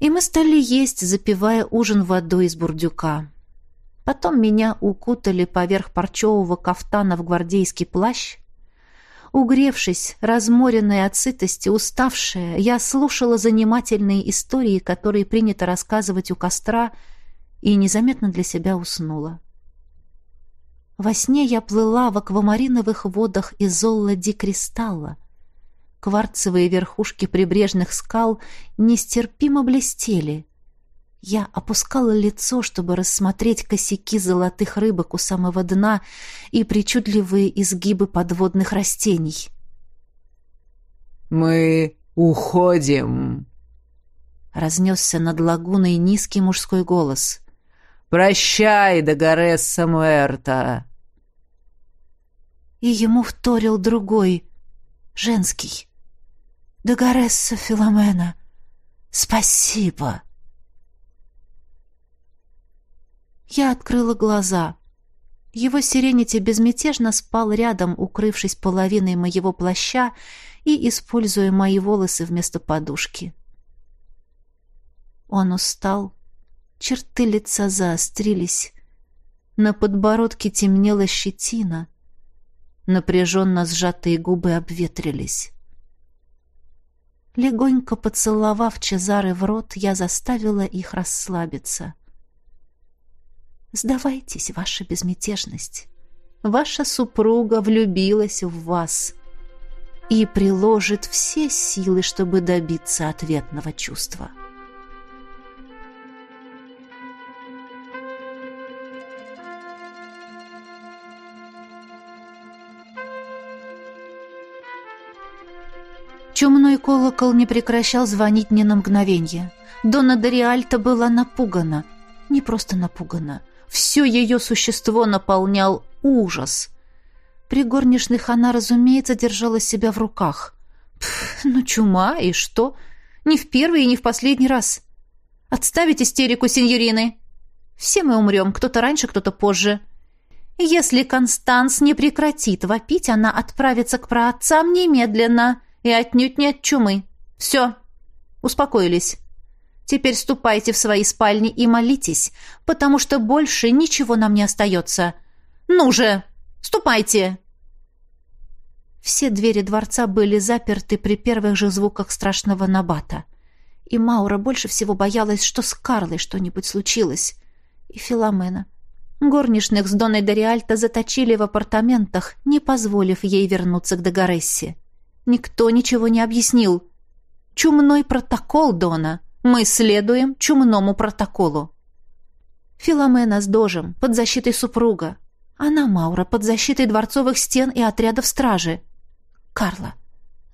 и мы стали есть, запивая ужин водой из бурдюка. Потом меня укутали поверх парчевого кафтана в гвардейский плащ. Угревшись, разморенная от сытости, уставшая, я слушала занимательные истории, которые принято рассказывать у костра, и незаметно для себя уснула. Во сне я плыла в аквамариновых водах Изолла ди Кристалла, Кварцевые верхушки прибрежных скал нестерпимо блестели. Я опускала лицо, чтобы рассмотреть косяки золотых рыбок у самого дна и причудливые изгибы подводных растений. «Мы уходим!» Разнесся над лагуной низкий мужской голос. «Прощай, Дагорес Самуэрта!» И ему вторил другой, женский. Дагоресса Филомена, спасибо. Я открыла глаза. Его сиренити безмятежно спал рядом, укрывшись половиной моего плаща и используя мои волосы вместо подушки. Он устал, черты лица заострились, на подбородке темнела щетина, напряженно сжатые губы обветрились. Легонько поцеловав Чезары в рот, я заставила их расслабиться. «Сдавайтесь, ваша безмятежность. Ваша супруга влюбилась в вас» и приложит все силы, чтобы добиться ответного чувства. Чумной колокол не прекращал звонить ни на мгновенье. Дона Дориальта была напугана. Не просто напугана. Все ее существо наполнял ужас. При горничных она, разумеется, держала себя в руках. Пф, ну, чума, и что? Не в первый и не в последний раз. Отставить истерику, сеньорины. Все мы умрем, кто-то раньше, кто-то позже. Если Констанс не прекратит вопить, она отправится к праотцам немедленно и отнюдь не от чумы. Все, успокоились. Теперь ступайте в свои спальни и молитесь, потому что больше ничего нам не остается. Ну же, ступайте!» Все двери дворца были заперты при первых же звуках страшного набата. И Маура больше всего боялась, что с Карлой что-нибудь случилось. И Филомена. Горничных с Доной Дориальто заточили в апартаментах, не позволив ей вернуться к Дагорессе. Никто ничего не объяснил. Чумной протокол, Дона. Мы следуем чумному протоколу. Филомена с Дожем под защитой супруга. Она, Маура, под защитой дворцовых стен и отрядов стражи. Карла.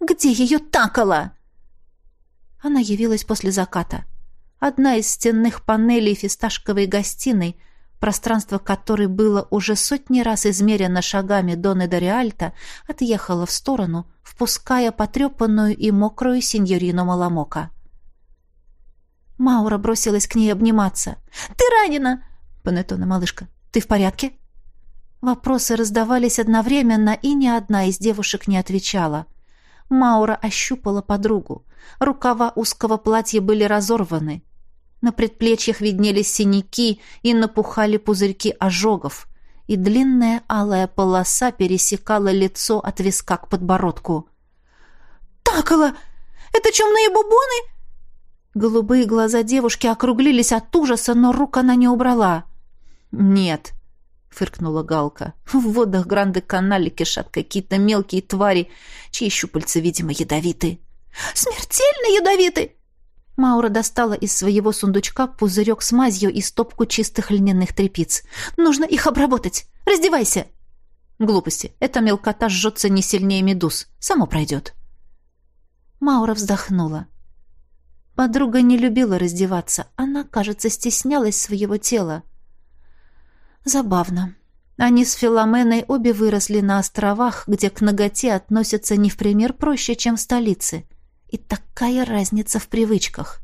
Где ее такала? Она явилась после заката. Одна из стенных панелей фисташковой гостиной — пространство которой было уже сотни раз измерено шагами Доны Дориальта, отъехала в сторону, впуская потрепанную и мокрую сеньорину Маламока. Маура бросилась к ней обниматься. «Ты ранена!» «Панеттона, малышка, ты в порядке?» Вопросы раздавались одновременно, и ни одна из девушек не отвечала. Маура ощупала подругу. Рукава узкого платья были разорваны. На предплечьях виднелись синяки и напухали пузырьки ожогов, и длинная алая полоса пересекала лицо от виска к подбородку. «Такала! Это чумные бубоны?» Голубые глаза девушки округлились от ужаса, но рук она не убрала. «Нет», — фыркнула Галка. «В водах Гранды-Канале кишат какие-то мелкие твари, чьи щупальца, видимо, ядовиты». «Смертельно ядовиты!» Маура достала из своего сундучка пузырек с мазью и стопку чистых льняных тряпиц. «Нужно их обработать! Раздевайся!» «Глупости. Эта мелкота жжется не сильнее медуз. Само пройдет». Маура вздохнула. Подруга не любила раздеваться. Она, кажется, стеснялась своего тела. Забавно. Они с Филоменой обе выросли на островах, где к ноготе относятся не в пример проще, чем в столице. И такая разница в привычках.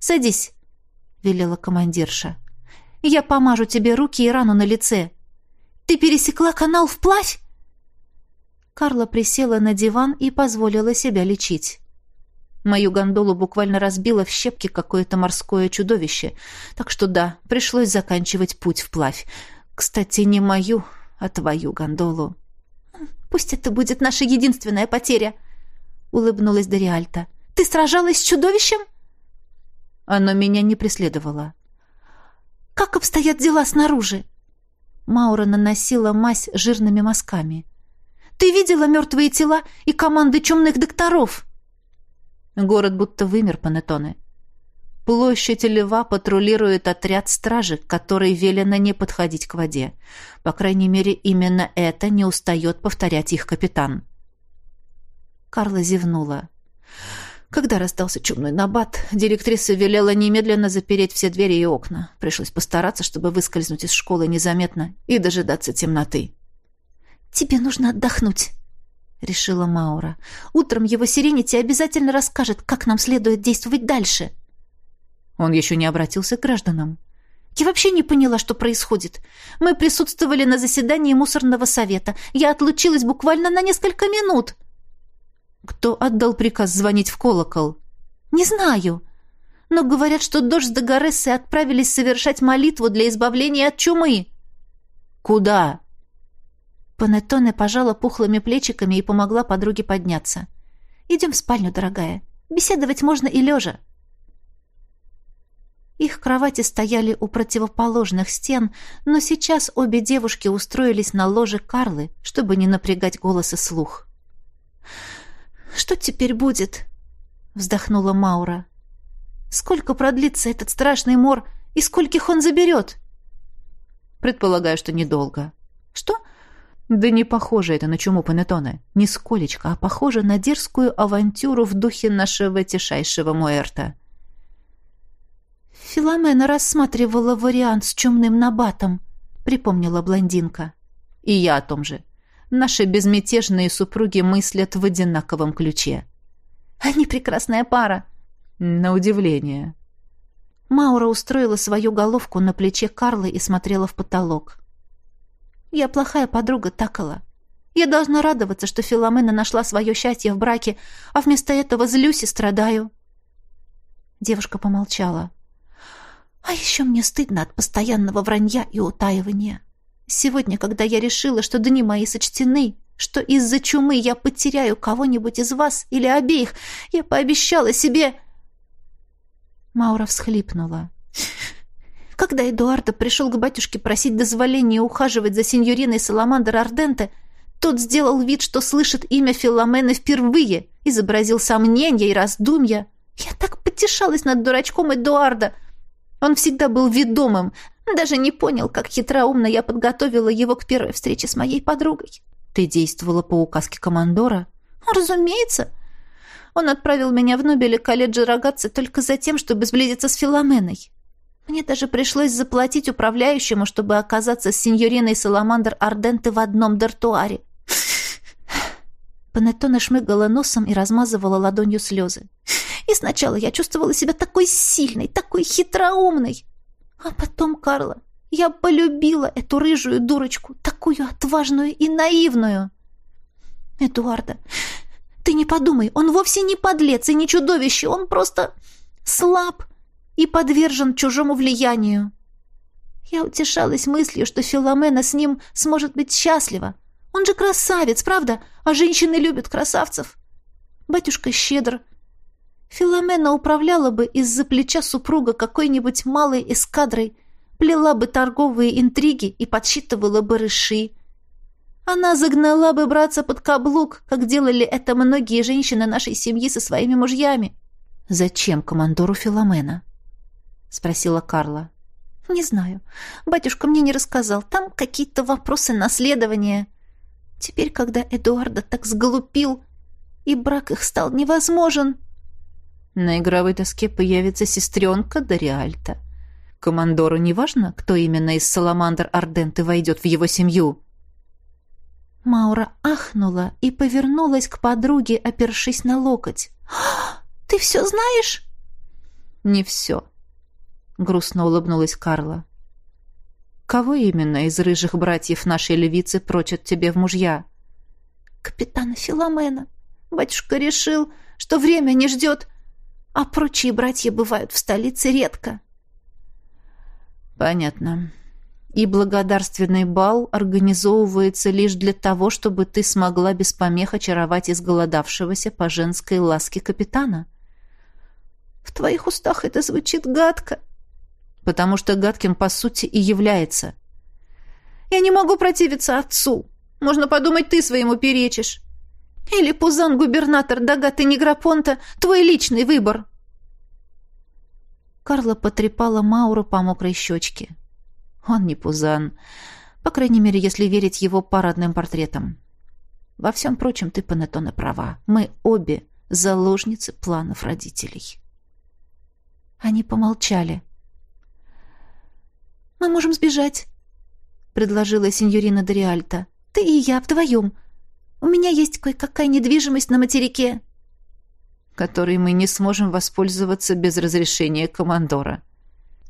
«Садись», — велела командирша. «Я помажу тебе руки и рану на лице. Ты пересекла канал вплавь?» Карла присела на диван и позволила себя лечить. Мою гондолу буквально разбило в щепки какое-то морское чудовище, так что да, пришлось заканчивать путь вплавь. Кстати, не мою, а твою гондолу. «Пусть это будет наша единственная потеря», улыбнулась Дориальта. «Ты сражалась с чудовищем?» Оно меня не преследовало. «Как обстоят дела снаружи?» Маура наносила мазь жирными мазками. «Ты видела мертвые тела и команды чумных докторов?» Город будто вымер, Панеттоне. Площадь Льва патрулирует отряд стражи, который велено не подходить к воде. По крайней мере, именно это не устает повторять их капитан. Карла зевнула. Когда расстался чумной набат, директриса велела немедленно запереть все двери и окна. Пришлось постараться, чтобы выскользнуть из школы незаметно и дожидаться темноты. «Тебе нужно отдохнуть», — решила Маура. «Утром его Сиренити обязательно расскажет, как нам следует действовать дальше». Он еще не обратился к гражданам. Я вообще не поняла, что происходит. Мы присутствовали на заседании мусорного совета. Я отлучилась буквально на несколько минут. Кто отдал приказ звонить в колокол? Не знаю. Но говорят, что Дождь с Дагорессы отправились совершать молитву для избавления от чумы. Куда? Панеттоне пожала пухлыми плечиками и помогла подруге подняться. «Идем в спальню, дорогая. Беседовать можно и лежа». Их кровати стояли у противоположных стен, но сейчас обе девушки устроились на ложе Карлы, чтобы не напрягать голос и слух. «Что теперь будет?» — вздохнула Маура. «Сколько продлится этот страшный мор и скольких он заберет?» «Предполагаю, что недолго». «Что?» Да не похоже это на чуму Панеттоне. Нисколечко, а похоже на дерзкую авантюру в духе нашего тишайшего Муэрта. «Филомена рассматривала вариант с чумным набатом», — припомнила блондинка. «И я о том же. Наши безмятежные супруги мыслят в одинаковом ключе». «Они прекрасная пара». «На удивление». Маура устроила свою головку на плече Карлы и смотрела в потолок. Я плохая подруга Такала. Я должна радоваться, что Филомена нашла свое счастье в браке, а вместо этого злюсь и страдаю. Девушка помолчала. А еще мне стыдно от постоянного вранья и утаивания. Сегодня, когда я решила, что дни мои сочтены, что из-за чумы я потеряю кого-нибудь из вас или обеих, я пообещала себе... Маура всхлипнула. Когда Эдуардо пришел к батюшке просить дозволения ухаживать за сеньориной Саламандр Арденте, тот сделал вид, что слышит имя Филомена впервые, изобразил сомнения и раздумья. Я так потешалась над дурачком Эдуарда. Он всегда был ведомым, даже не понял, как хитроумно я подготовила его к первой встрече с моей подругой. Ты действовала по указке командора? Разумеется. Он отправил меня в Нобеле колледжа Рогатцы только за тем, чтобы сблизиться с Филоменой. Мне даже пришлось заплатить управляющему, чтобы оказаться с сеньориной Саламандр Арденте в одном дартуаре. Панеттона шмыгала носом и размазывала ладонью слезы. И сначала я чувствовала себя такой сильной, такой хитроумной. А потом, Карла, я полюбила эту рыжую дурочку, такую отважную и наивную. Эдуарда, ты не подумай, он вовсе не подлец и не чудовище, он просто слаб, и подвержен чужому влиянию. Я утешалась мыслью, что Филомена с ним сможет быть счастлива. Он же красавец, правда? А женщины любят красавцев. Батюшка щедр. Филомена управляла бы из-за плеча супруга какой-нибудь малой эскадрой, плела бы торговые интриги и подсчитывала бы рыши. Она загнала бы братца под каблук, как делали это многие женщины нашей семьи со своими мужьями. Зачем командору Филомена? спросила Карла. Не знаю. Батюшка мне не рассказал. Там какие-то вопросы наследования. Теперь, когда Эдуарда так сглупил, и брак их стал невозможен. На игровой доске появится сестренка Дориальта. Командору не важно, кто именно из Саламандр Арденты войдет в его семью. Маура ахнула и повернулась к подруге, опершись на локоть. «А, «Ты все знаешь?» «Не все», — грустно улыбнулась Карла. «Кого именно из рыжих братьев нашей львицы прочат тебе в мужья?» «Капитана Филомена. Батюшка решил, что время не ждет, а прочие братья бывают в столице редко». «Понятно. И благодарственный бал организовывается лишь для того, чтобы ты смогла без помех очаровать изголодавшегося по женской ласке капитана?» «В твоих устах это звучит гадко», потому что гадким по сути и является. Я не могу противиться отцу. Можно подумать, ты своему перечишь. Или пузан-губернатор Дагаты Неграпонта — твой личный выбор. Карла потрепала Мауру по мокрой щечке. Он не пузан. По крайней мере, если верить его парадным портретам. Во всем прочем, ты, Панеттона, права. Мы обе заложницы планов родителей. Они помолчали. — «Мы можем сбежать», — предложила сеньорина Дориальта. «Ты и я вдвоем. У меня есть кое-какая недвижимость на материке». «Которой мы не сможем воспользоваться без разрешения командора».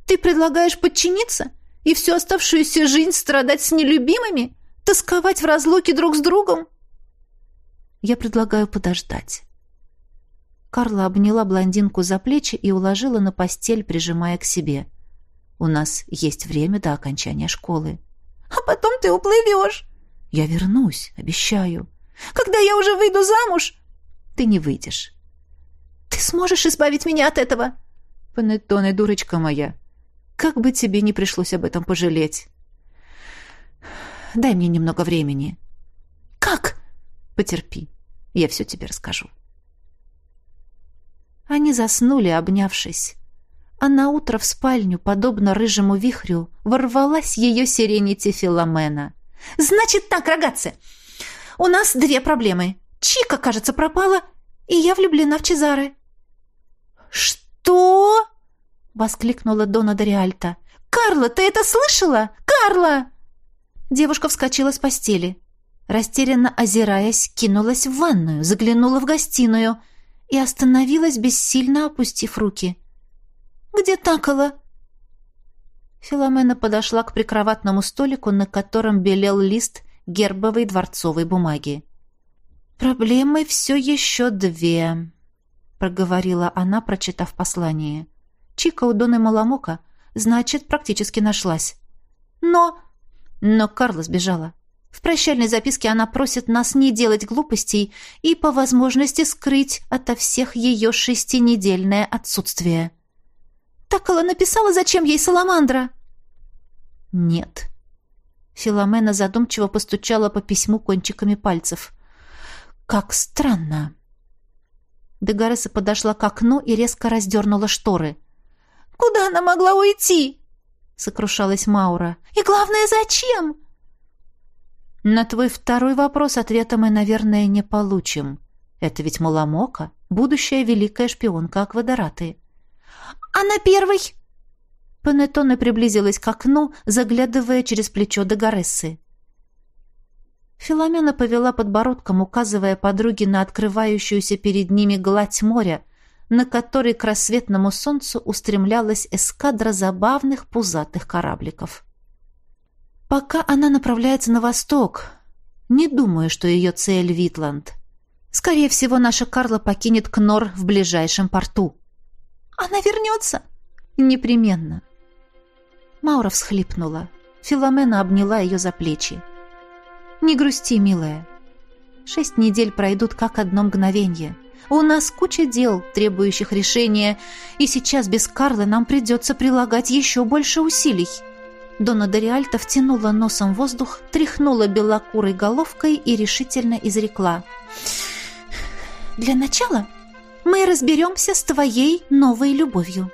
Ты предлагаешь подчиниться и всю оставшуюся жизнь страдать с нелюбимыми? Тосковать в разлуке друг с другом? Я предлагаю подождать. Карла обняла блондинку за плечи и уложила на постель, прижимая к себе. У нас есть время до окончания школы. А потом ты уплывешь. Я вернусь, обещаю. Когда я уже выйду замуж? Ты не выйдешь. Ты сможешь избавить меня от этого? Панеттоне, дурочка моя. Как бы тебе не пришлось об этом пожалеть. Дай мне немного времени. Как? Потерпи. Я все тебе расскажу. Они заснули, обнявшись. А на утро в спальню, подобно рыжему вихрю, ворвалась ее сиренити Филомена. «Значит так, рогатцы, у нас две проблемы. Чика, кажется, пропала, и я влюблена в Чезаре». «Что?» — воскликнула Дона Дориальта. «Карла, ты это слышала? Карла!» Девушка вскочила с постели. Растерянно озираясь, кинулась в ванную, заглянула в гостиную и остановилась, бессильно опустив руки. «Где такала?» Филомена подошла к прикроватному столику, на котором белел лист гербовой дворцовой бумаги. «Проблемы все еще две», — проговорила она, прочитав послание. «Чика у Доны Маламока, значит, практически нашлась. Но...» Но Карла сбежала. В прощальной записке она просит нас не делать глупостей и по возможности скрыть ото всех ее шестинедельное отсутствие. «Такала написала, зачем ей Саламандра?» «Нет». Филомена задумчиво постучала по письму кончиками пальцев. «Как странно». Дегареса подошла к окну и резко раздернула шторы. «Куда она могла уйти?» — сокрушалась Маура. «И главное, зачем?» На твой второй вопрос ответа мы, наверное, не получим. Это ведь Маламока, будущая великая шпионка Аквадораты. А на первый? Панеттоне приблизилась к окну, заглядывая через плечо до Гарессы. Филомена повела подбородком, указывая подруге на открывающуюся перед ними гладь моря, на которой к рассветному солнцу устремлялась эскадра забавных пузатых корабликов. Пока она направляется на восток. Не думаю, что ее цель Витланд. Скорее всего, наша Карла покинет Кнор в ближайшем порту. Она вернется? Непременно. Маура всхлипнула. Филомена обняла ее за плечи. Не грусти, милая. Шесть недель пройдут как одно мгновенье. У нас куча дел, требующих решения, и сейчас без Карлы нам придется прилагать еще больше усилий. Дона Дориальта втянула носом воздух, тряхнула белокурой головкой и решительно изрекла. «Для начала мы разберемся с твоей новой любовью».